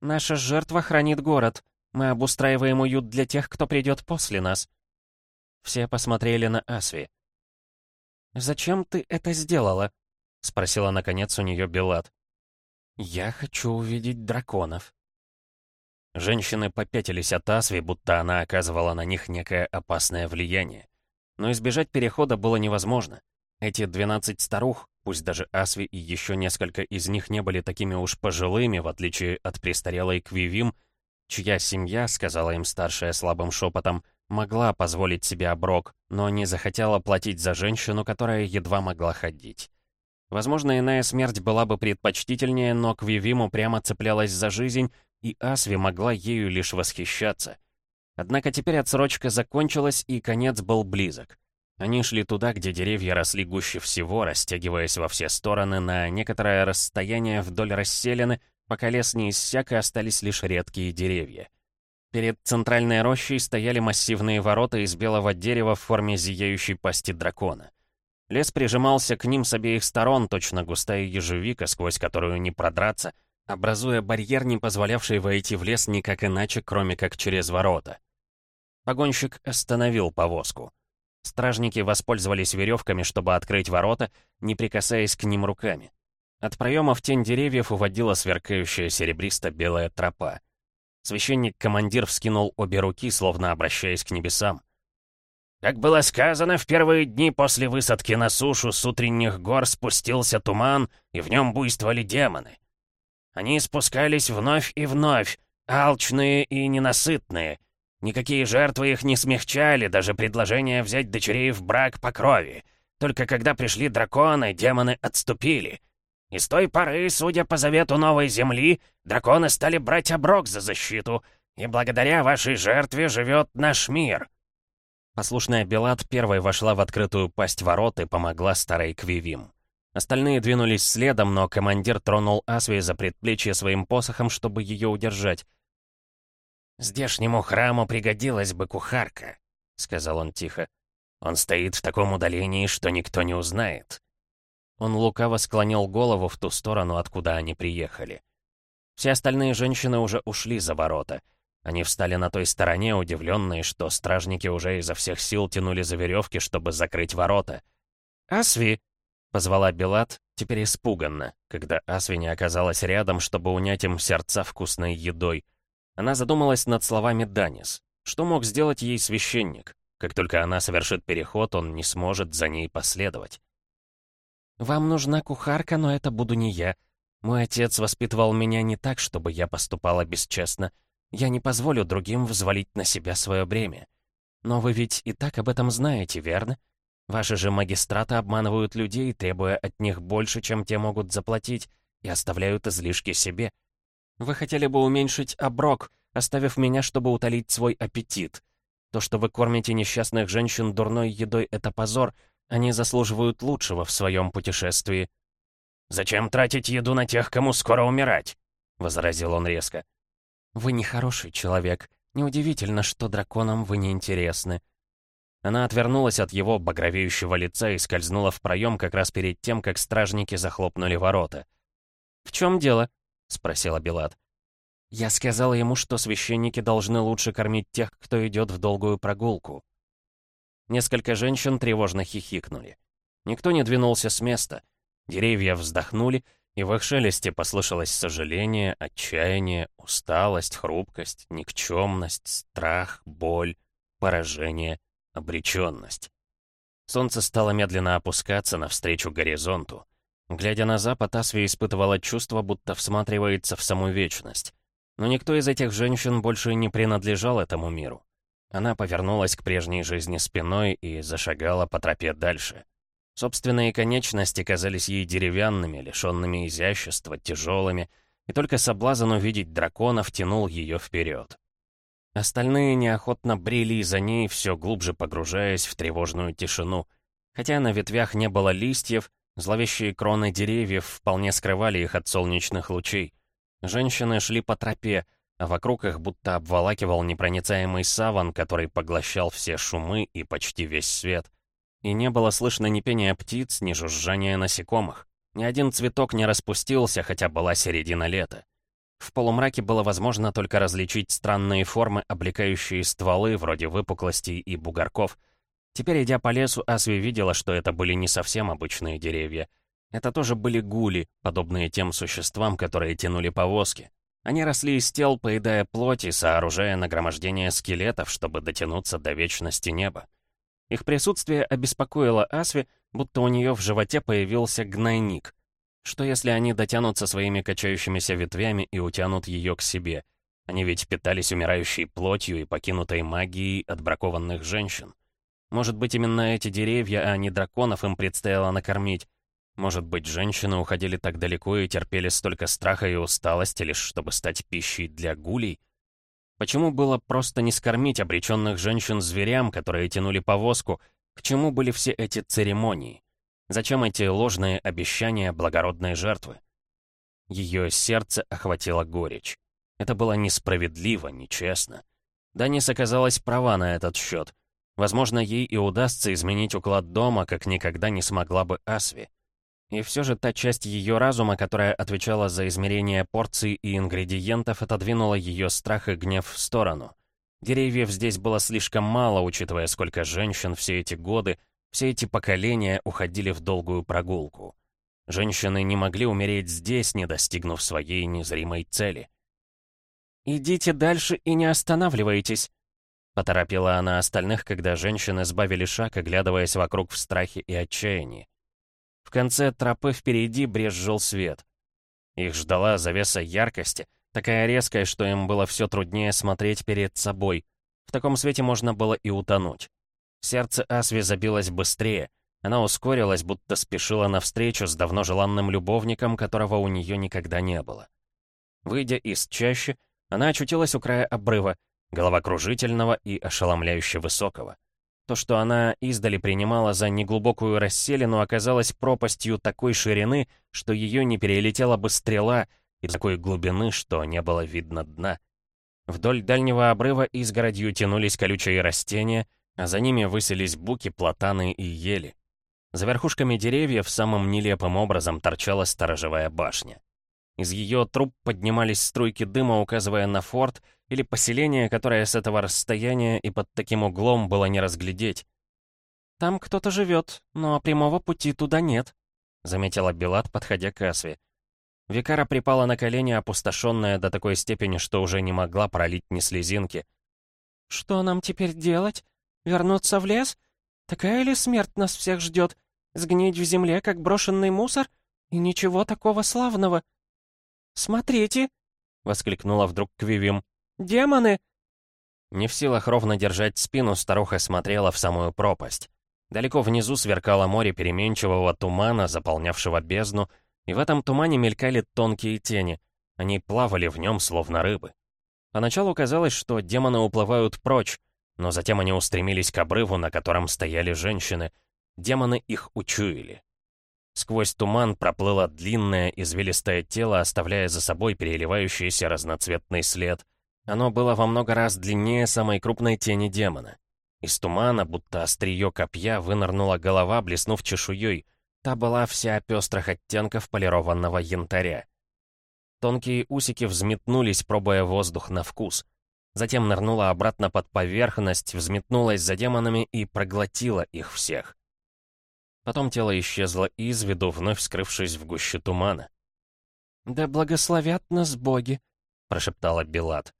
Speaker 1: «Наша жертва хранит город. Мы обустраиваем уют для тех, кто придет после нас». Все посмотрели на Асви. «Зачем ты это сделала?» — спросила наконец у нее Билат. «Я хочу увидеть драконов». Женщины попятились от Асви, будто она оказывала на них некое опасное влияние. Но избежать перехода было невозможно. Эти 12 старух, пусть даже Асви и еще несколько из них не были такими уж пожилыми, в отличие от престарелой Квивим, чья семья, сказала им старшая слабым шепотом, могла позволить себе оброк, но не захотела платить за женщину, которая едва могла ходить. Возможно, иная смерть была бы предпочтительнее, но Квивиму прямо цеплялась за жизнь, и Асви могла ею лишь восхищаться. Однако теперь отсрочка закончилась, и конец был близок. Они шли туда, где деревья росли гуще всего, растягиваясь во все стороны на некоторое расстояние вдоль расселены, пока лес не иссяк и остались лишь редкие деревья. Перед центральной рощей стояли массивные ворота из белого дерева в форме зияющей пасти дракона. Лес прижимался к ним с обеих сторон, точно густая ежевика, сквозь которую не продраться, образуя барьер, не позволявший войти в лес никак иначе, кроме как через ворота. Погонщик остановил повозку. Стражники воспользовались веревками, чтобы открыть ворота, не прикасаясь к ним руками. От проема в тень деревьев уводила сверкающая серебристо-белая тропа. Священник-командир вскинул обе руки, словно обращаясь к небесам. Как было сказано, в первые дни после высадки на сушу с утренних гор спустился туман, и в нем буйствовали демоны. Они спускались вновь и вновь, алчные и ненасытные. Никакие жертвы их не смягчали, даже предложение взять дочерей в брак по крови. Только когда пришли драконы, демоны отступили. И с той поры, судя по завету новой земли, драконы стали брать оброк за защиту, и благодаря вашей жертве живет наш мир. Послушная Белат первой вошла в открытую пасть ворот и помогла старой Квивим. Остальные двинулись следом, но командир тронул Асви за предплечье своим посохом, чтобы ее удержать. «Здешнему храму пригодилась бы кухарка», — сказал он тихо. «Он стоит в таком удалении, что никто не узнает». Он лукаво склонил голову в ту сторону, откуда они приехали. Все остальные женщины уже ушли за ворота — они встали на той стороне, удивленные, что стражники уже изо всех сил тянули за веревки, чтобы закрыть ворота. «Асви!» — позвала Белат, теперь испуганно, когда Асви оказалась рядом, чтобы унять им сердца вкусной едой. Она задумалась над словами Данис. Что мог сделать ей священник? Как только она совершит переход, он не сможет за ней последовать.
Speaker 2: «Вам нужна кухарка, но это буду не я. Мой отец воспитывал меня не так, чтобы я поступала бесчестно. Я не позволю другим взвалить на себя свое бремя. Но вы ведь и так об этом знаете, верно? Ваши же магистраты обманывают людей, требуя от них больше, чем те могут заплатить, и оставляют излишки себе. Вы хотели бы уменьшить оброк, оставив меня, чтобы утолить свой аппетит. То, что вы кормите несчастных женщин дурной едой, это позор. Они заслуживают лучшего в своем путешествии.
Speaker 3: «Зачем тратить еду на тех, кому скоро умирать?» — возразил он резко.
Speaker 2: «Вы нехороший человек. Неудивительно, что драконам вы не интересны».
Speaker 1: Она отвернулась от его багровеющего лица и скользнула в проем как раз перед тем, как стражники захлопнули ворота.
Speaker 2: «В чем дело?» — спросила Белат. «Я сказала ему, что священники должны лучше кормить тех, кто идет в долгую прогулку».
Speaker 1: Несколько женщин тревожно хихикнули. Никто не двинулся с места. Деревья вздохнули, и в их шелесте послышалось сожаление, отчаяние, усталость, хрупкость, никчемность, страх, боль, поражение, обреченность. Солнце стало медленно опускаться навстречу горизонту. Глядя на запад, Асви испытывала чувство, будто всматривается в саму вечность. Но никто из этих женщин больше не принадлежал этому миру. Она повернулась к прежней жизни спиной и зашагала по тропе дальше. Собственные конечности казались ей деревянными, лишенными изящества, тяжелыми, и только соблазн увидеть драконов тянул ее вперед. Остальные неохотно брели за ней, все глубже погружаясь в тревожную тишину. Хотя на ветвях не было листьев, зловещие кроны деревьев вполне скрывали их от солнечных лучей. Женщины шли по тропе, а вокруг их будто обволакивал непроницаемый саван, который поглощал все шумы и почти весь свет — и не было слышно ни пения птиц, ни жужжания насекомых. Ни один цветок не распустился, хотя была середина лета. В полумраке было возможно только различить странные формы, облекающие стволы, вроде выпуклостей и бугорков. Теперь, идя по лесу, Асви видела, что это были не совсем обычные деревья. Это тоже были гули, подобные тем существам, которые тянули повозки. Они росли из тел, поедая плоть и сооружая нагромождение скелетов, чтобы дотянуться до вечности неба. Их присутствие обеспокоило Асви, будто у нее в животе появился гнойник. Что если они дотянутся своими качающимися ветвями и утянут ее к себе? Они ведь питались умирающей плотью и покинутой магией отбракованных женщин. Может быть, именно эти деревья, а не драконов, им предстояло накормить. Может быть, женщины уходили так далеко и терпели столько страха и усталости, лишь чтобы стать пищей для гулей? Почему было просто не скормить обреченных женщин зверям, которые тянули повозку? К чему были все эти церемонии? Зачем эти ложные обещания благородной жертвы? Ее сердце охватило горечь. Это было несправедливо, нечестно. Данис оказалась права на этот счет. Возможно, ей и удастся изменить уклад дома, как никогда не смогла бы Асви. И все же та часть ее разума, которая отвечала за измерение порций и ингредиентов, отодвинула ее страх и гнев в сторону. Деревьев здесь было слишком мало, учитывая, сколько женщин все эти годы, все эти поколения уходили в долгую прогулку. Женщины не могли умереть здесь, не достигнув своей незримой цели.
Speaker 2: «Идите дальше и не останавливайтесь», — поторопила она остальных, когда женщины сбавили шаг, оглядываясь вокруг в страхе и отчаянии. В конце тропы впереди брезжил свет. Их ждала завеса яркости, такая резкая, что им было все труднее смотреть перед собой. В таком свете можно было и утонуть. Сердце Асви забилось быстрее. Она ускорилась, будто спешила навстречу с давно желанным любовником, которого у нее никогда не было. Выйдя из чащи, она очутилась у края обрыва, головокружительного и ошеломляюще высокого. То, что она издали принимала за неглубокую расселину, оказалось пропастью такой ширины, что ее не перелетела бы стрела, и такой глубины, что не было видно дна. Вдоль дальнего обрыва изгородью тянулись колючие растения, а за ними высились буки, платаны и ели. За верхушками деревьев самым нелепым образом торчала сторожевая башня. Из ее труб поднимались струйки дыма, указывая на форт или поселение, которое с этого расстояния и под таким углом было не разглядеть. «Там кто-то живет, но прямого пути туда нет», — заметила Белат, подходя к Асве.
Speaker 1: Викара припала на колени, опустошенная до такой степени, что уже не могла пролить ни слезинки.
Speaker 2: «Что нам теперь делать? Вернуться в лес? Такая ли смерть нас всех ждет? Сгнить в земле, как брошенный мусор? И ничего такого славного!» «Смотрите!» — воскликнула вдруг Квивим. «Демоны!»
Speaker 1: Не в силах ровно держать спину, старуха смотрела в самую пропасть. Далеко внизу сверкало море переменчивого тумана, заполнявшего бездну, и в этом тумане мелькали тонкие тени. Они плавали в нем, словно рыбы. Поначалу казалось, что демоны уплывают прочь, но затем они устремились к обрыву, на котором стояли женщины. Демоны их учуяли. Сквозь туман проплыло длинное извилистое тело, оставляя за собой переливающийся разноцветный след. Оно было во много раз длиннее самой крупной тени демона. Из тумана, будто острие копья, вынырнула голова, блеснув чешуей. Та была вся пестрых оттенков полированного янтаря. Тонкие усики взметнулись, пробуя воздух на вкус. Затем нырнула обратно под поверхность, взметнулась за демонами и проглотила их всех. Потом тело исчезло из виду, вновь скрывшись в гуще тумана.
Speaker 2: «Да благословят нас боги!» — прошептала Белат.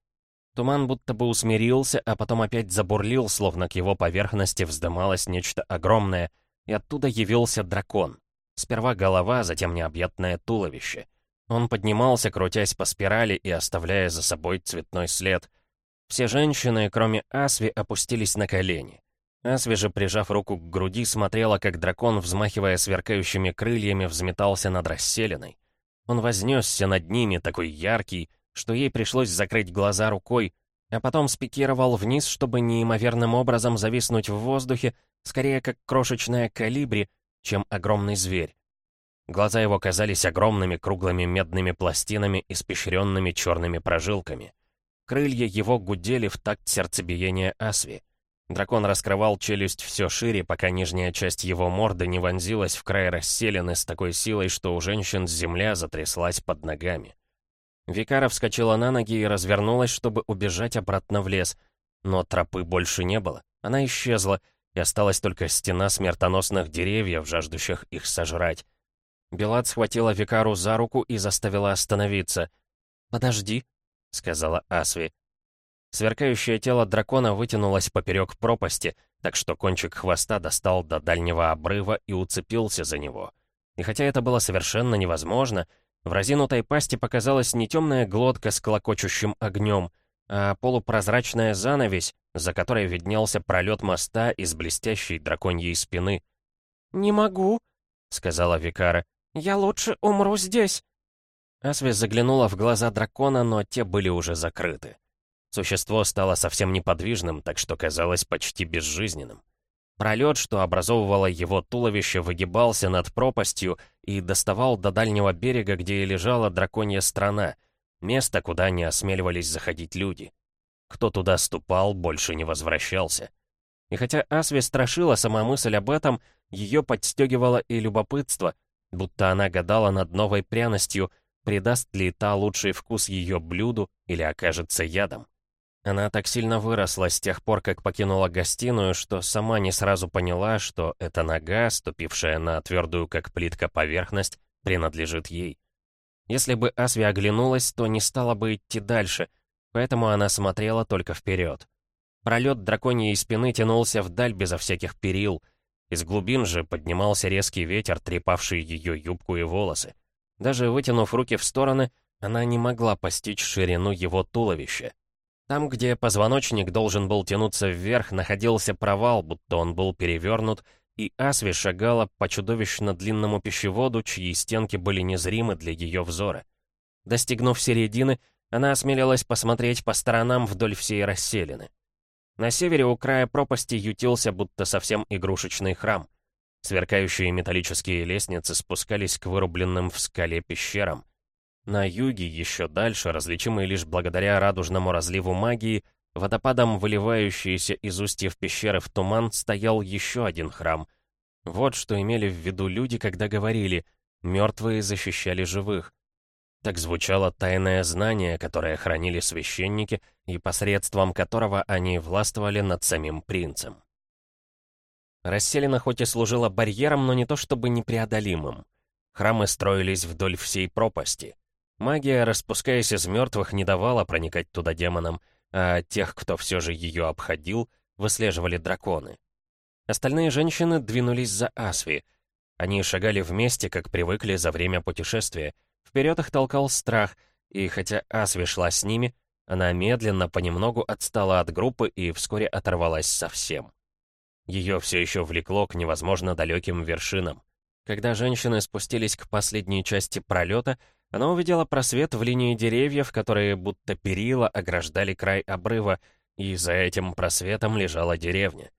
Speaker 1: Туман будто бы усмирился, а потом опять забурлил, словно к его поверхности вздымалось нечто огромное, и оттуда явился дракон. Сперва голова, затем необъятное туловище. Он поднимался, крутясь по спирали и оставляя за собой цветной след. Все женщины, кроме Асви, опустились на колени. Асви же, прижав руку к груди, смотрела, как дракон, взмахивая сверкающими крыльями, взметался над расселенной. Он вознесся над ними, такой яркий, что ей пришлось закрыть глаза рукой, а потом спикировал вниз, чтобы неимоверным образом зависнуть в воздухе, скорее как крошечная калибри, чем огромный зверь. Глаза его казались огромными круглыми медными пластинами, испещренными черными прожилками. Крылья его гудели в такт сердцебиения Асви. Дракон раскрывал челюсть все шире, пока нижняя часть его морды не вонзилась в край расселены с такой силой, что у женщин земля затряслась под ногами. Викара вскочила на ноги и развернулась, чтобы убежать обратно в лес. Но тропы больше не было. Она исчезла, и осталась только стена смертоносных деревьев, жаждущих их сожрать. Белат схватила Викару за руку и заставила остановиться.
Speaker 2: «Подожди», — сказала Асви.
Speaker 1: Сверкающее тело дракона вытянулось поперек пропасти, так что кончик хвоста достал до дальнего обрыва и уцепился за него. И хотя это было совершенно невозможно, в разинутой пасти показалась не темная глотка с клокочущим огнем, а полупрозрачная занавесь, за которой виднелся пролет моста из блестящей драконьей спины.
Speaker 2: «Не могу», — сказала Викара. «Я лучше умру здесь».
Speaker 1: Асви заглянула в глаза дракона, но те были уже закрыты. Существо стало совсем неподвижным, так что казалось почти безжизненным. Пролет, что образовывало его туловище, выгибался над пропастью и доставал до дальнего берега, где и лежала драконья страна, место, куда не осмеливались заходить люди. Кто туда ступал, больше не возвращался. И хотя Асви страшила сама мысль об этом, ее подстегивало и любопытство, будто она гадала над новой пряностью, придаст ли та лучший вкус ее блюду или окажется ядом. Она так сильно выросла с тех пор, как покинула гостиную, что сама не сразу поняла, что эта нога, ступившая на твердую как плитка поверхность, принадлежит ей. Если бы Асви оглянулась, то не стала бы идти дальше, поэтому она смотрела только вперед. Пролет драконьей спины тянулся вдаль безо всяких перил. Из глубин же поднимался резкий ветер, трепавший ее юбку и волосы. Даже вытянув руки в стороны, она не могла постичь ширину его туловища. Там, где позвоночник должен был тянуться вверх, находился провал, будто он был перевернут, и Асви шагала по чудовищно длинному пищеводу, чьи стенки были незримы для ее взора. Достигнув середины, она осмелилась посмотреть по сторонам вдоль всей расселины. На севере у края пропасти ютился будто совсем игрушечный храм. Сверкающие металлические лестницы спускались к вырубленным в скале пещерам. На юге, еще дальше, различимый лишь благодаря радужному разливу магии, водопадом выливающийся из устьев пещеры в туман, стоял еще один храм. Вот что имели в виду люди, когда говорили «мертвые защищали живых». Так звучало тайное знание, которое хранили священники и посредством которого они властвовали над самим принцем. Расселена хоть и служила барьером, но не то чтобы непреодолимым. Храмы строились вдоль всей пропасти. Магия, распускаясь из мертвых, не давала проникать туда демонам, а тех, кто все же ее обходил, выслеживали драконы. Остальные женщины двинулись за Асви. Они шагали вместе, как привыкли за время путешествия. Вперед их толкал страх, и хотя Асви шла с ними, она медленно, понемногу отстала от группы и вскоре оторвалась совсем. Ее все еще влекло к невозможно далеким вершинам. Когда женщины спустились к последней части пролета, она увидела просвет в линии деревьев, которые будто перила ограждали край обрыва, и за этим просветом лежала деревня.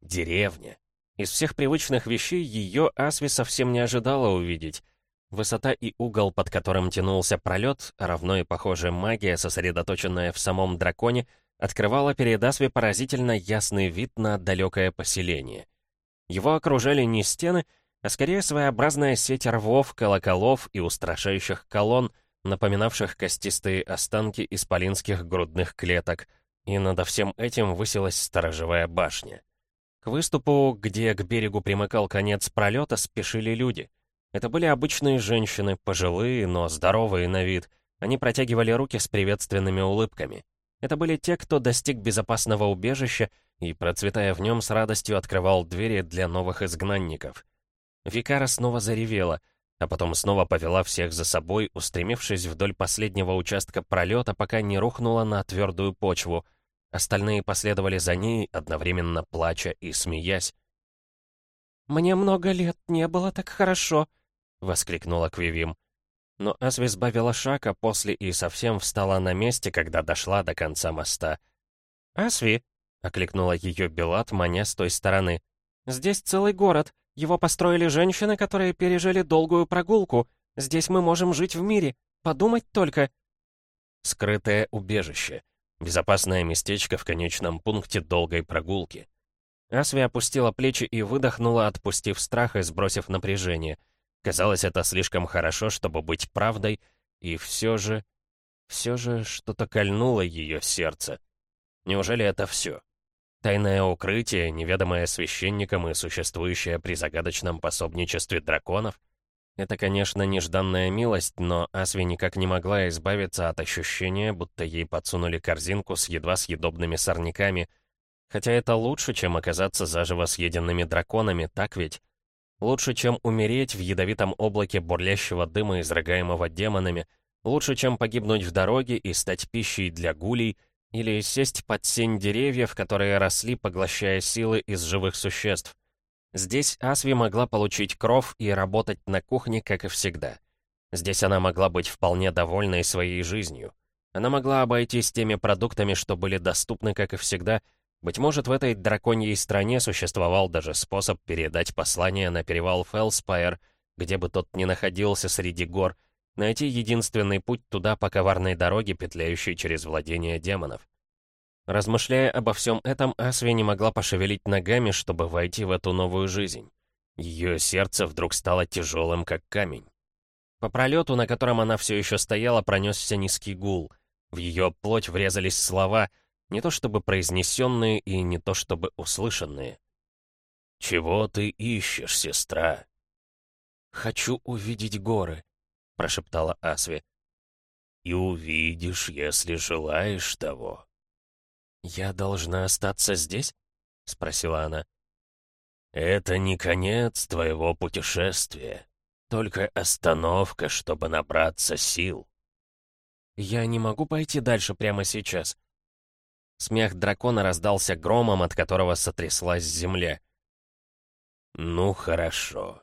Speaker 1: Деревня. Из всех привычных вещей ее Асви совсем не ожидала увидеть. Высота и угол, под которым тянулся пролет, равно и похожая магия, сосредоточенная в самом драконе, открывала перед Асви поразительно ясный вид на далекое поселение. Его окружали не стены, а скорее своеобразная сеть рвов, колоколов и устрашающих колонн, напоминавших костистые останки исполинских грудных клеток, и над всем этим высилась сторожевая башня. К выступу, где к берегу примыкал конец пролета, спешили люди. Это были обычные женщины, пожилые, но здоровые на вид. Они протягивали руки с приветственными улыбками. Это были те, кто достиг безопасного убежища и, процветая в нем, с радостью открывал двери для новых изгнанников. Викара снова заревела, а потом снова повела всех за собой, устремившись вдоль последнего участка пролета, пока не рухнула на твердую почву. Остальные последовали за ней, одновременно плача и смеясь.
Speaker 2: «Мне много лет не было так хорошо», — воскликнула Квивим.
Speaker 1: Но Асви сбавила шаг, а после и совсем встала на месте, когда дошла до конца моста.
Speaker 2: «Асви», —
Speaker 1: окликнула ее Белат, маня с той стороны.
Speaker 2: «Здесь целый город. Его построили женщины, которые пережили долгую прогулку. Здесь мы можем жить в мире. Подумать только».
Speaker 1: Скрытое убежище. Безопасное местечко в конечном пункте долгой прогулки. Асви опустила плечи и выдохнула, отпустив страх и сбросив напряжение. Казалось, это слишком хорошо, чтобы быть правдой, и все же... Все же что-то кольнуло ее сердце. Неужели это все? Тайное укрытие, неведомое священникам и существующее при загадочном пособничестве драконов? Это, конечно, нежданная милость, но Асви никак не могла избавиться от ощущения, будто ей подсунули корзинку с едва съедобными сорняками. Хотя это лучше, чем оказаться заживо съеденными драконами, так ведь? Лучше, чем умереть в ядовитом облаке бурлящего дыма, изрыгаемого демонами. Лучше, чем погибнуть в дороге и стать пищей для гулей, или сесть под сень деревьев, которые росли, поглощая силы из живых существ. Здесь Асви могла получить кров и работать на кухне, как и всегда. Здесь она могла быть вполне довольной своей жизнью. Она могла обойтись теми продуктами, что были доступны, как и всегда. Быть может, в этой драконьей стране существовал даже способ передать послание на перевал Фелспайр, где бы тот ни находился среди гор, Найти единственный путь туда по коварной дороге, петляющей через владение демонов. Размышляя обо всем этом, Асви не могла пошевелить ногами, чтобы войти в эту новую жизнь. Ее сердце вдруг стало тяжелым, как камень. По пролету, на котором она все еще стояла, пронесся низкий гул. В ее плоть врезались слова, не то чтобы произнесенные и не то чтобы услышанные. «Чего ты ищешь, сестра?» «Хочу увидеть горы», — прошептала Асви. «И увидишь, если желаешь того». «Я должна остаться здесь?» — спросила она. «Это не конец твоего путешествия, только остановка, чтобы набраться сил». «Я не могу пойти дальше прямо сейчас». Смех дракона раздался громом, от которого сотряслась земля. «Ну, хорошо».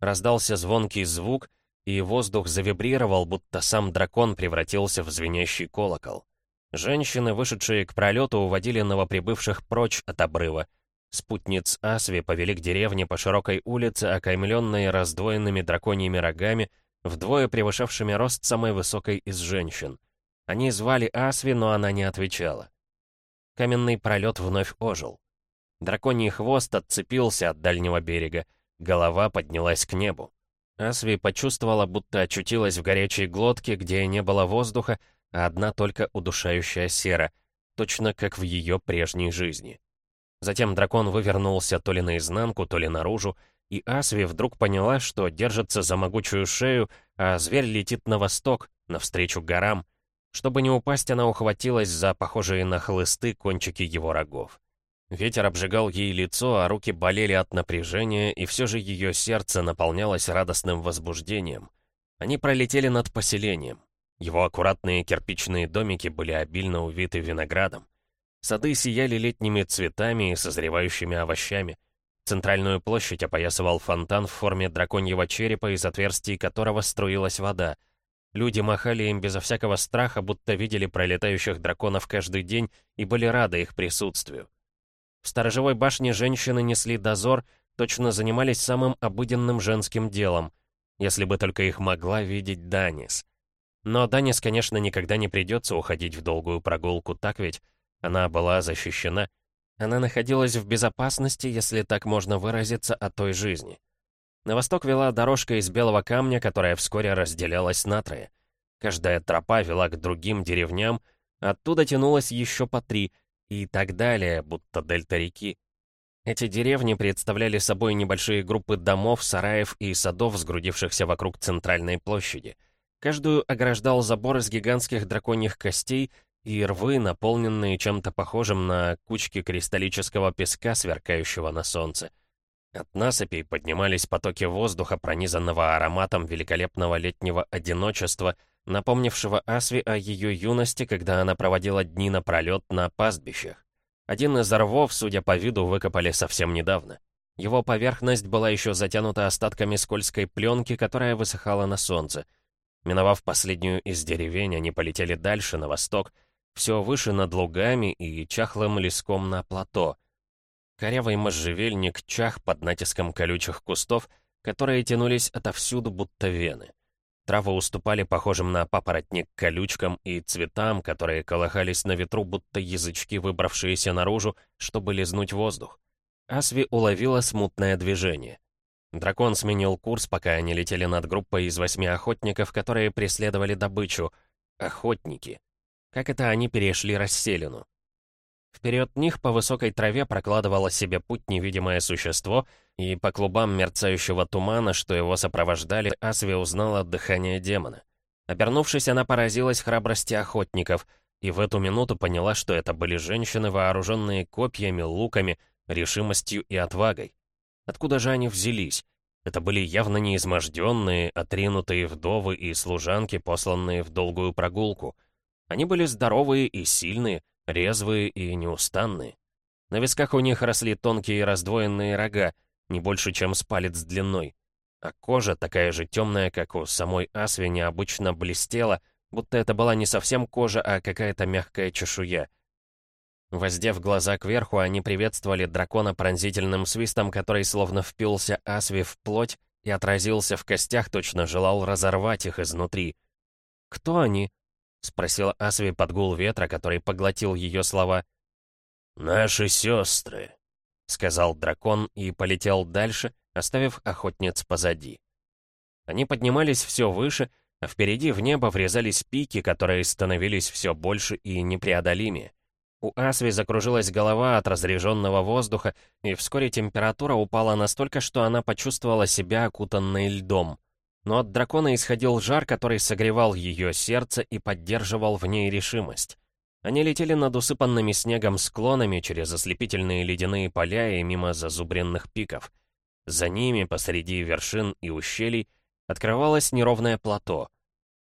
Speaker 1: Раздался звонкий звук, и воздух завибрировал, будто сам дракон превратился в звенящий колокол. Женщины, вышедшие к пролету, уводили новоприбывших прочь от обрыва. Спутниц Асви повели к деревне по широкой улице, окаймленной раздвоенными драконьими рогами, вдвое превышавшими рост самой высокой из женщин. Они звали Асви, но она не отвечала. Каменный пролет вновь ожил. Драконий хвост отцепился от дальнего берега, голова поднялась к небу. Асви почувствовала, будто очутилась в горячей глотке, где не было воздуха, а одна только удушающая сера, точно как в ее прежней жизни. Затем дракон вывернулся то ли наизнанку, то ли наружу, и Асви вдруг поняла, что держится за могучую шею, а зверь летит на восток, навстречу горам. Чтобы не упасть, она ухватилась за похожие на хлысты кончики его рогов. Ветер обжигал ей лицо, а руки болели от напряжения, и все же ее сердце наполнялось радостным возбуждением. Они пролетели над поселением. Его аккуратные кирпичные домики были обильно увиты виноградом. Сады сияли летними цветами и созревающими овощами. Центральную площадь опоясывал фонтан в форме драконьего черепа, из отверстий которого струилась вода. Люди махали им безо всякого страха, будто видели пролетающих драконов каждый день и были рады их присутствию. В сторожевой башне женщины несли дозор, точно занимались самым обыденным женским делом, если бы только их могла видеть Данис. Но Данис, конечно, никогда не придется уходить в долгую прогулку, так ведь? Она была защищена. Она находилась в безопасности, если так можно выразиться, о той жизни. На восток вела дорожка из белого камня, которая вскоре разделялась на трое. Каждая тропа вела к другим деревням, оттуда тянулась еще по три, и так далее, будто дельта реки. Эти деревни представляли собой небольшие группы домов, сараев и садов, сгрудившихся вокруг центральной площади. Каждую ограждал забор из гигантских драконьих костей и рвы, наполненные чем-то похожим на кучки кристаллического песка, сверкающего на солнце. От насыпей поднимались потоки воздуха, пронизанного ароматом великолепного летнего одиночества, напомнившего Асви о ее юности, когда она проводила дни напролет на пастбищах. Один из рвов, судя по виду, выкопали совсем недавно. Его поверхность была еще затянута остатками скользкой пленки, которая высыхала на солнце. Миновав последнюю из деревень, они полетели дальше, на восток, все выше над лугами и чахлым леском на плато. Корявый можжевельник чах под натиском колючих кустов, которые тянулись отовсюду, будто вены. Травы уступали похожим на папоротник колючкам и цветам, которые колыхались на ветру, будто язычки, выбравшиеся наружу, чтобы лизнуть воздух. Асви уловила смутное движение. Дракон сменил курс, пока они летели над группой из восьми охотников, которые преследовали добычу. Охотники. Как это они перешли расселину? Вперед них по высокой траве прокладывало себе путь невидимое существо, и по клубам мерцающего тумана, что его сопровождали, Асви узнала дыхание демона. Обернувшись, она поразилась храбрости охотников, и в эту минуту поняла, что это были женщины, вооруженные копьями, луками, решимостью и отвагой. Откуда же они взялись? Это были явно не изможденные, отринутые вдовы и служанки, посланные в долгую прогулку. Они были здоровые и сильные, резвые и неустанные. На висках у них росли тонкие раздвоенные рога, не больше, чем с палец длиной. А кожа, такая же темная, как у самой Асви, необычно блестела, будто это была не совсем кожа, а какая-то мягкая чешуя. Воздев глаза кверху, они приветствовали дракона пронзительным свистом, который словно впился Асви в плоть и отразился в костях, точно желал разорвать их изнутри. «Кто они?» — спросила Асви под гул ветра, который поглотил ее слова. «Наши сестры», — сказал дракон и полетел дальше, оставив охотниц позади. Они поднимались все выше, а впереди в небо врезались пики, которые становились все больше и непреодолимее. У Асви закружилась голова от разреженного воздуха, и вскоре температура упала настолько, что она почувствовала себя окутанной льдом но от дракона исходил жар, который согревал ее сердце и поддерживал в ней решимость. Они летели над усыпанными снегом склонами через ослепительные ледяные поля и мимо зазубренных пиков. За ними, посреди вершин и ущелий, открывалось неровное плато.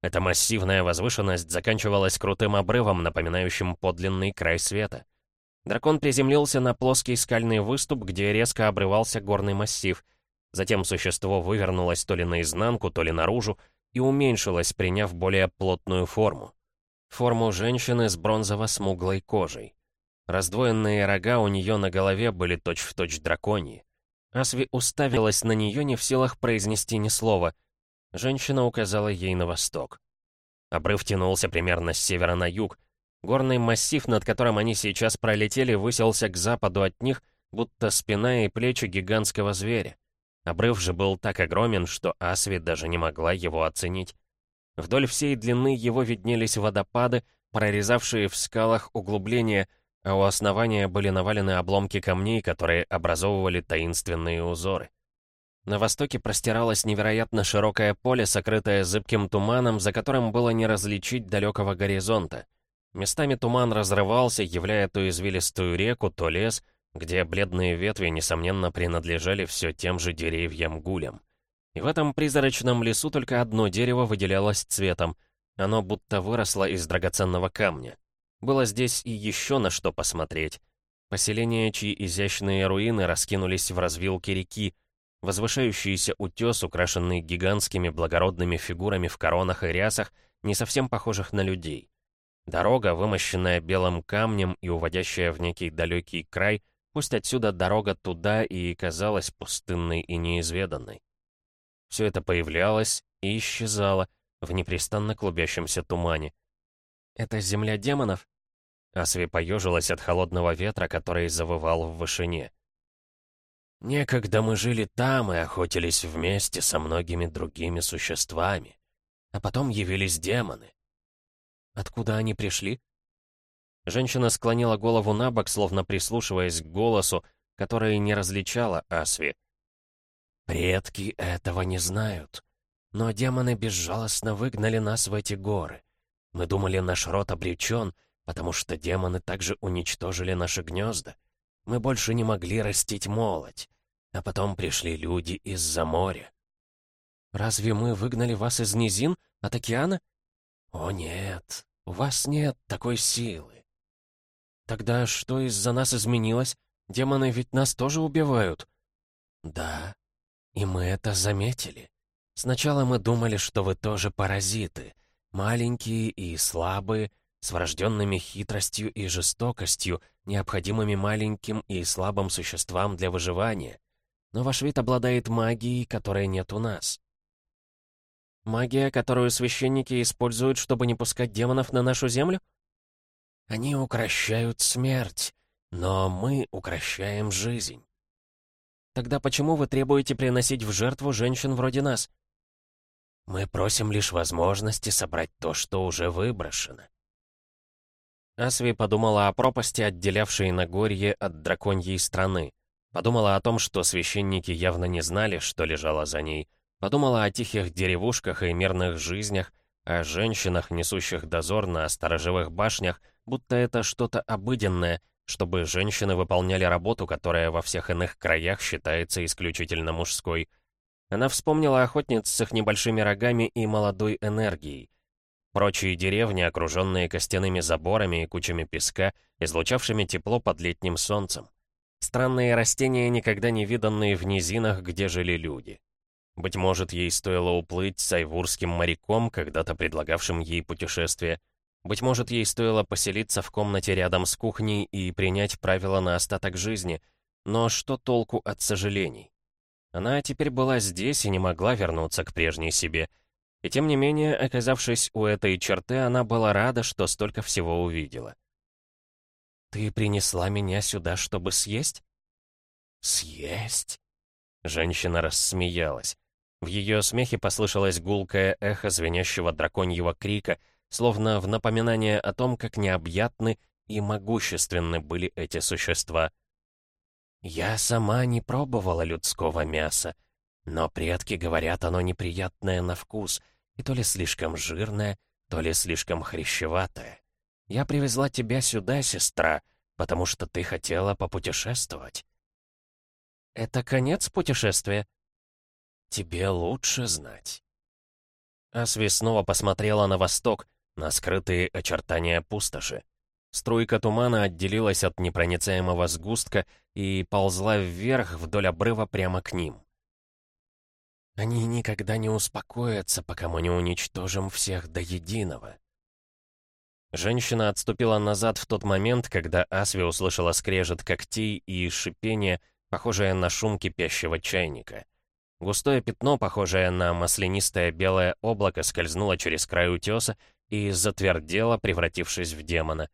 Speaker 1: Эта массивная возвышенность заканчивалась крутым обрывом, напоминающим подлинный край света. Дракон приземлился на плоский скальный выступ, где резко обрывался горный массив — Затем существо вывернулось то ли наизнанку, то ли наружу и уменьшилось, приняв более плотную форму. Форму женщины с бронзово-смуглой кожей. Раздвоенные рога у нее на голове были точь-в-точь точь драконьи. Асви уставилась на нее не в силах произнести ни слова. Женщина указала ей на восток. Обрыв тянулся примерно с севера на юг. Горный массив, над которым они сейчас пролетели, высился к западу от них, будто спина и плечи гигантского зверя. Обрыв же был так огромен, что Асви даже не могла его оценить. Вдоль всей длины его виднелись водопады, прорезавшие в скалах углубления, а у основания были навалены обломки камней, которые образовывали таинственные узоры. На востоке простиралось невероятно широкое поле, сокрытое зыбким туманом, за которым было не различить далекого горизонта. Местами туман разрывался, являя то извилистую реку, то лес, где бледные ветви, несомненно, принадлежали все тем же деревьям-гулям. И в этом призрачном лесу только одно дерево выделялось цветом. Оно будто выросло из драгоценного камня. Было здесь и еще на что посмотреть. Поселения, чьи изящные руины раскинулись в развилке реки, возвышающийся утес, украшенный гигантскими благородными фигурами в коронах и рясах, не совсем похожих на людей. Дорога, вымощенная белым камнем и уводящая в некий далекий край, пусть отсюда дорога туда и казалась пустынной и неизведанной. Все это появлялось и исчезало в непрестанно клубящемся тумане. «Это земля демонов?» Асви поежилась от холодного ветра, который завывал в вышине. «Некогда мы жили там и охотились вместе со многими другими существами. А потом явились демоны. Откуда они пришли?» Женщина склонила голову на бок, словно прислушиваясь к голосу, который не различала Асви. «Предки этого не знают. Но демоны безжалостно выгнали нас в эти горы. Мы думали, наш род обречен, потому что демоны также уничтожили наши гнезда. Мы больше не могли растить молоть. А потом пришли люди из-за моря. Разве мы выгнали вас из низин, от океана? О нет, у вас нет такой силы. Тогда что из-за нас изменилось? Демоны ведь нас тоже убивают. Да, и мы это заметили. Сначала мы думали, что вы тоже паразиты. Маленькие и слабые, с врожденными хитростью и жестокостью, необходимыми маленьким и слабым существам для выживания. Но ваш вид обладает магией, которой нет у нас. Магия, которую священники используют, чтобы не пускать демонов на нашу землю? Они укращают смерть, но мы укращаем жизнь. Тогда почему вы требуете приносить в жертву женщин вроде нас? Мы просим лишь возможности собрать то, что уже выброшено. Асви подумала о пропасти, отделявшей Нагорье от драконьей страны. Подумала о том, что священники явно не знали, что лежало за ней. Подумала о тихих деревушках и мирных жизнях, о женщинах, несущих дозор на сторожевых башнях, будто это что-то обыденное, чтобы женщины выполняли работу, которая во всех иных краях считается исключительно мужской. Она вспомнила охотниц с их небольшими рогами и молодой энергией. Прочие деревни, окруженные костяными заборами и кучами песка, излучавшими тепло под летним солнцем. Странные растения, никогда не виданные в низинах, где жили люди. Быть может, ей стоило уплыть с айвурским моряком, когда-то предлагавшим ей путешествие. Быть может, ей стоило поселиться в комнате рядом с кухней и принять правила на остаток жизни. Но что толку от сожалений? Она теперь была здесь и не могла вернуться к прежней себе. И тем не менее, оказавшись у этой черты, она была рада, что столько всего увидела. «Ты принесла меня сюда, чтобы съесть?» «Съесть?» Женщина рассмеялась. В ее смехе послышалось гулкое эхо звенящего драконьего крика, словно в напоминание о том, как необъятны и могущественны были эти существа. «Я сама не пробовала людского мяса, но предки говорят, оно неприятное на вкус, и то ли слишком жирное, то ли слишком хрящеватое. Я привезла тебя сюда, сестра, потому что ты хотела попутешествовать». «Это конец путешествия?» «Тебе лучше знать». Асви снова посмотрела на восток, на скрытые очертания пустоши. Струйка тумана отделилась от непроницаемого сгустка и ползла вверх вдоль обрыва прямо к ним. «Они никогда не успокоятся, пока мы не уничтожим всех до единого», Женщина отступила назад в тот момент, когда Асви услышала скрежет когтей и шипение, похожее на шум кипящего чайника. Густое пятно, похожее на маслянистое белое облако, скользнуло через край утеса и затвердело, превратившись в демона.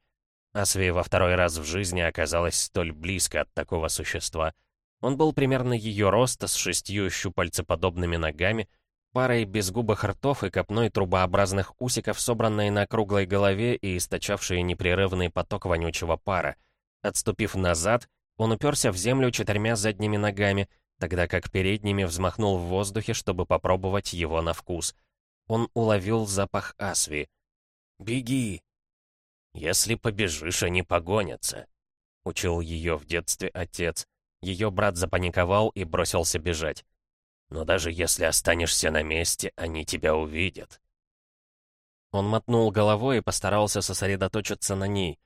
Speaker 1: Асви во второй раз в жизни оказалась столь близко от такого существа. Он был примерно ее роста, с шестью щупальцеподобными ногами, парой безгубых ртов и копной трубообразных усиков, собранной на круглой голове и источавшие непрерывный поток вонючего пара. Отступив назад, он уперся в землю четырьмя задними ногами, тогда как передними взмахнул в воздухе, чтобы попробовать его на вкус. Он уловил запах асви. «Беги!» «Если побежишь, они погонятся». учил ее в детстве отец. Ее брат запаниковал и бросился бежать. «Но даже если останешься на месте, они тебя увидят». Он мотнул головой и постарался сосредоточиться на ней.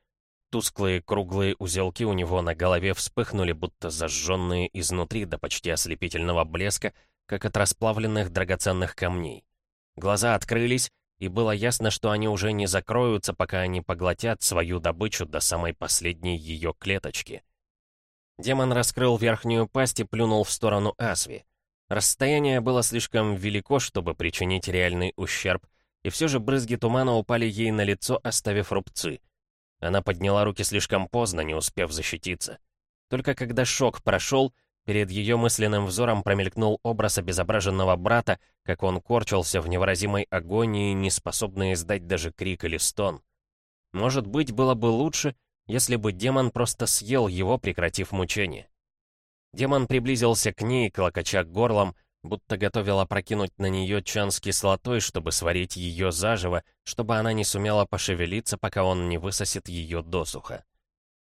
Speaker 1: Тусклые круглые узелки у него на голове вспыхнули, будто зажженные изнутри до почти ослепительного блеска, как от расплавленных драгоценных камней. Глаза открылись, и было ясно, что они уже не закроются, пока они поглотят свою добычу до самой последней ее клеточки. Демон раскрыл верхнюю пасть и плюнул в сторону Асви. Расстояние было слишком велико, чтобы причинить реальный ущерб, и все же брызги тумана упали ей на лицо, оставив рубцы. Она подняла руки слишком поздно, не успев защититься. Только когда шок прошел, Перед ее мысленным взором промелькнул образ обезображенного брата, как он корчился в невыразимой агонии, не способный издать даже крик или стон. Может быть, было бы лучше, если бы демон просто съел его, прекратив мучение. Демон приблизился к ней, клокоча горлом, будто готовил опрокинуть на нее чан с кислотой, чтобы сварить ее заживо, чтобы она не сумела пошевелиться, пока он не высосет ее досуха.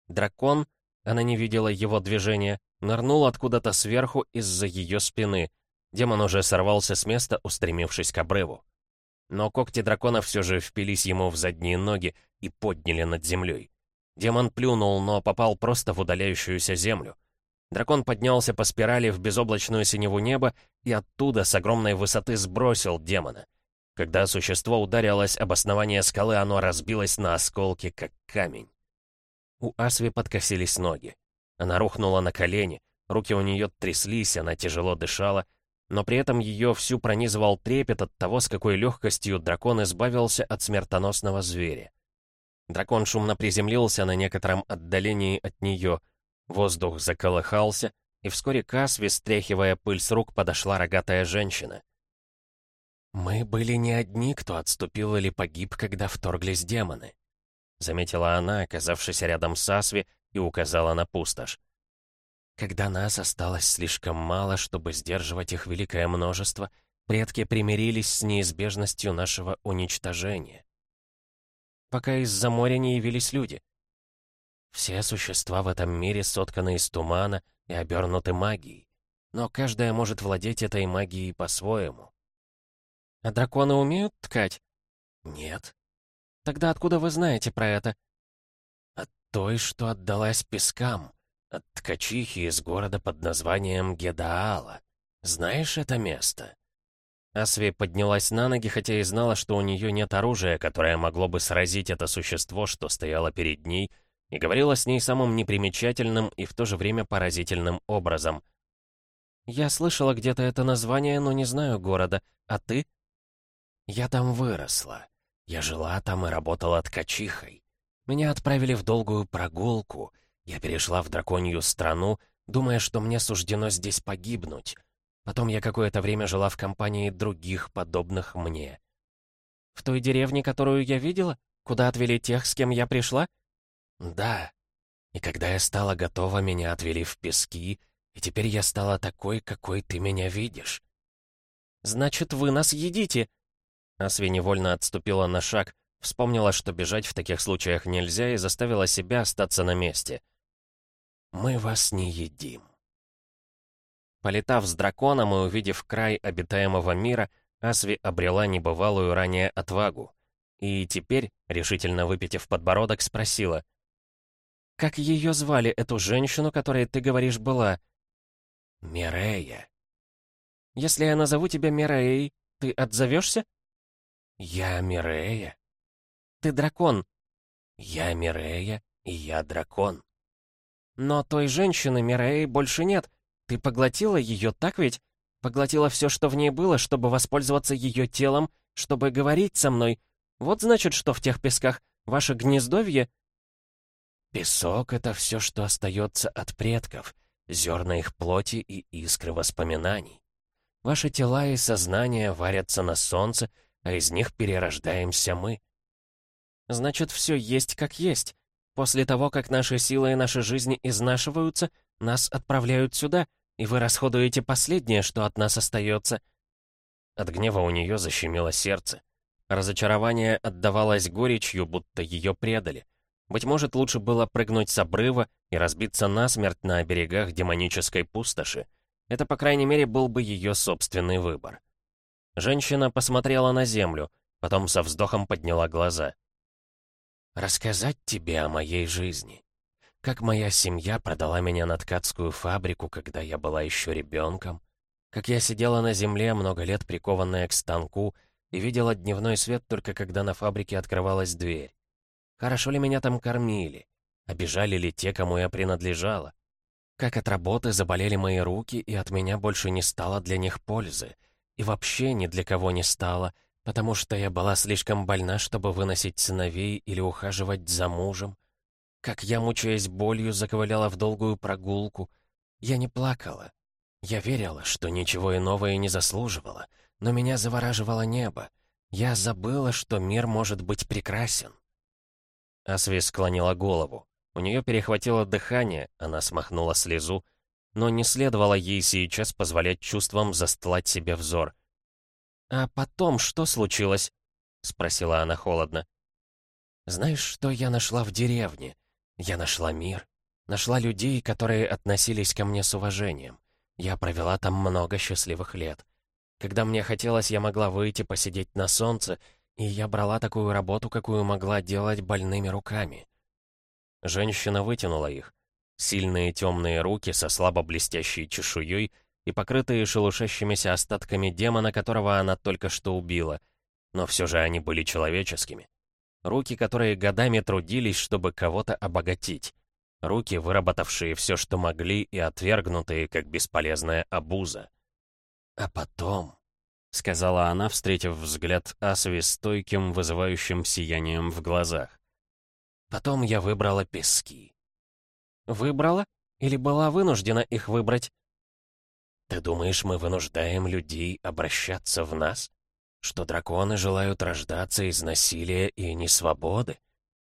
Speaker 1: Дракон, она не видела его движения, Нырнул откуда-то сверху из-за ее спины. Демон уже сорвался с места, устремившись к обрыву. Но когти дракона все же впились ему в задние ноги и подняли над землей. Демон плюнул, но попал просто в удаляющуюся землю. Дракон поднялся по спирали в безоблачную синеву неба и оттуда с огромной высоты сбросил демона. Когда существо ударилось об основание скалы, оно разбилось на осколки, как камень. У Асви подкосились ноги. Она рухнула на колени, руки у нее тряслись, она тяжело дышала, но при этом ее всю пронизывал трепет от того, с какой легкостью дракон избавился от смертоносного зверя. Дракон шумно приземлился на некотором отдалении от нее, воздух заколыхался, и вскоре к Асве, стряхивая пыль с рук, подошла рогатая женщина. «Мы были не одни, кто отступил или погиб, когда вторглись демоны», — заметила она, оказавшись рядом с Асви и указала на пустошь. Когда нас осталось слишком мало, чтобы сдерживать их великое множество, предки примирились с неизбежностью нашего уничтожения. Пока из-за моря не явились люди. Все существа в этом мире сотканы из тумана и обернуты магией, но каждая может владеть этой магией по-своему. А драконы умеют ткать? Нет. Тогда откуда вы знаете про это? Той, что отдалась пескам, от ткачихи из города под названием Гедаала. Знаешь это место?» Асви поднялась на ноги, хотя и знала, что у нее нет оружия, которое могло бы сразить это существо, что стояло перед ней, и говорила с ней самым непримечательным и в то же время поразительным образом. «Я слышала где-то это название, но не знаю города. А ты?» «Я там выросла. Я жила там и работала ткачихой. Меня отправили в долгую прогулку. Я перешла в драконью страну, думая, что мне суждено здесь погибнуть. Потом я какое-то время жила в компании других, подобных мне. В той деревне, которую я видела? Куда отвели тех, с кем я пришла? Да. И когда я стала готова, меня отвели в пески, и теперь я стала такой, какой ты меня видишь. Значит, вы нас едите? Асви невольно отступила на шаг, Вспомнила, что бежать в таких случаях нельзя, и заставила себя остаться на месте. «Мы вас не едим». Полетав с драконом и увидев край обитаемого мира, Асви обрела небывалую ранее отвагу. И теперь, решительно выпитив подбородок, спросила. «Как ее звали, эту женщину, которой ты говоришь была?» «Мирея». «Если я назову тебя Миреей, ты отзовешься?» «Я Мирея?» Ты дракон». «Я Мирея, и я дракон». «Но той женщины Миреи больше нет. Ты поглотила ее, так ведь? Поглотила все, что в ней было, чтобы воспользоваться ее телом, чтобы говорить со мной. Вот значит, что в тех песках ваше гнездовье...» «Песок — это все, что остается от предков, зерна их плоти и искры воспоминаний. Ваши тела и сознание варятся на солнце, а из них перерождаемся мы. Значит, все есть как есть. После того, как наши силы и наши жизни изнашиваются, нас отправляют сюда, и вы расходуете последнее, что от нас остается. От гнева у нее защемило сердце. Разочарование отдавалось горечью, будто ее предали. Быть может, лучше было прыгнуть с обрыва и разбиться насмерть на берегах демонической пустоши. Это, по крайней мере, был бы ее собственный выбор. Женщина посмотрела на землю, потом со вздохом подняла глаза. «Рассказать тебе о моей жизни. Как моя семья продала меня на ткацкую фабрику, когда я была еще ребенком. Как я сидела на земле, много лет прикованная к станку, и видела дневной свет только когда на фабрике открывалась дверь. Хорошо ли меня там кормили? Обижали ли те, кому я принадлежала? Как от работы заболели мои руки, и от меня больше не стало для них пользы. И вообще ни для кого не стало, потому что я была слишком больна, чтобы выносить сыновей или ухаживать за мужем. Как я, мучаясь болью, заковыляла в долгую прогулку. Я не плакала. Я верила, что ничего иного и не заслуживала, но меня завораживало небо. Я забыла, что мир может быть прекрасен. Асви склонила голову. У нее перехватило дыхание, она смахнула слезу, но не следовало ей сейчас позволять чувствам застлать себе взор. «А потом что случилось?» — спросила она холодно. «Знаешь, что я нашла в деревне? Я нашла мир. Нашла людей, которые относились ко мне с уважением. Я провела там много счастливых лет. Когда мне хотелось, я могла выйти посидеть на солнце, и я брала такую работу, какую могла делать больными руками. Женщина вытянула их. Сильные темные руки со слабо блестящей чешуей и покрытые шелушащимися остатками демона, которого она только что убила. Но все же они были человеческими. Руки, которые годами трудились, чтобы кого-то обогатить. Руки, выработавшие все, что могли, и отвергнутые, как бесполезная обуза. «А потом», — сказала она, встретив взгляд Асви стойким, вызывающим сиянием в глазах. «Потом я выбрала пески». «Выбрала? Или была вынуждена их выбрать?» «Ты думаешь, мы вынуждаем людей обращаться в нас? Что драконы желают рождаться из насилия и несвободы?»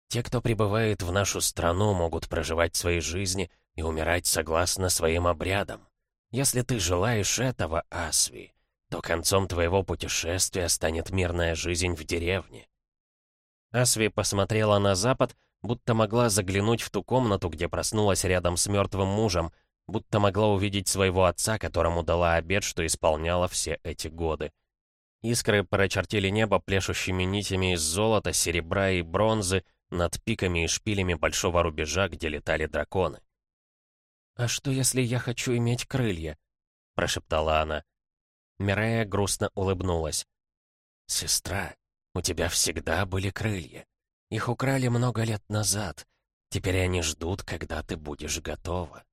Speaker 1: Те, кто прибывает в нашу страну, могут проживать свои жизни и умирать согласно своим обрядам. Если ты желаешь этого, Асви, то концом твоего путешествия станет мирная жизнь в деревне. Асви посмотрела на запад, будто могла заглянуть в ту комнату, где проснулась рядом с мертвым мужем, будто могла увидеть своего отца, которому дала обед, что исполняла все эти годы. Искры прочертили небо плешущими нитями из золота, серебра и бронзы, над пиками и шпилями большого рубежа, где летали драконы. «А что, если я хочу иметь крылья?» — прошептала она. Мирея грустно улыбнулась. «Сестра, у тебя всегда были крылья. Их украли много лет назад. Теперь они ждут, когда ты будешь готова».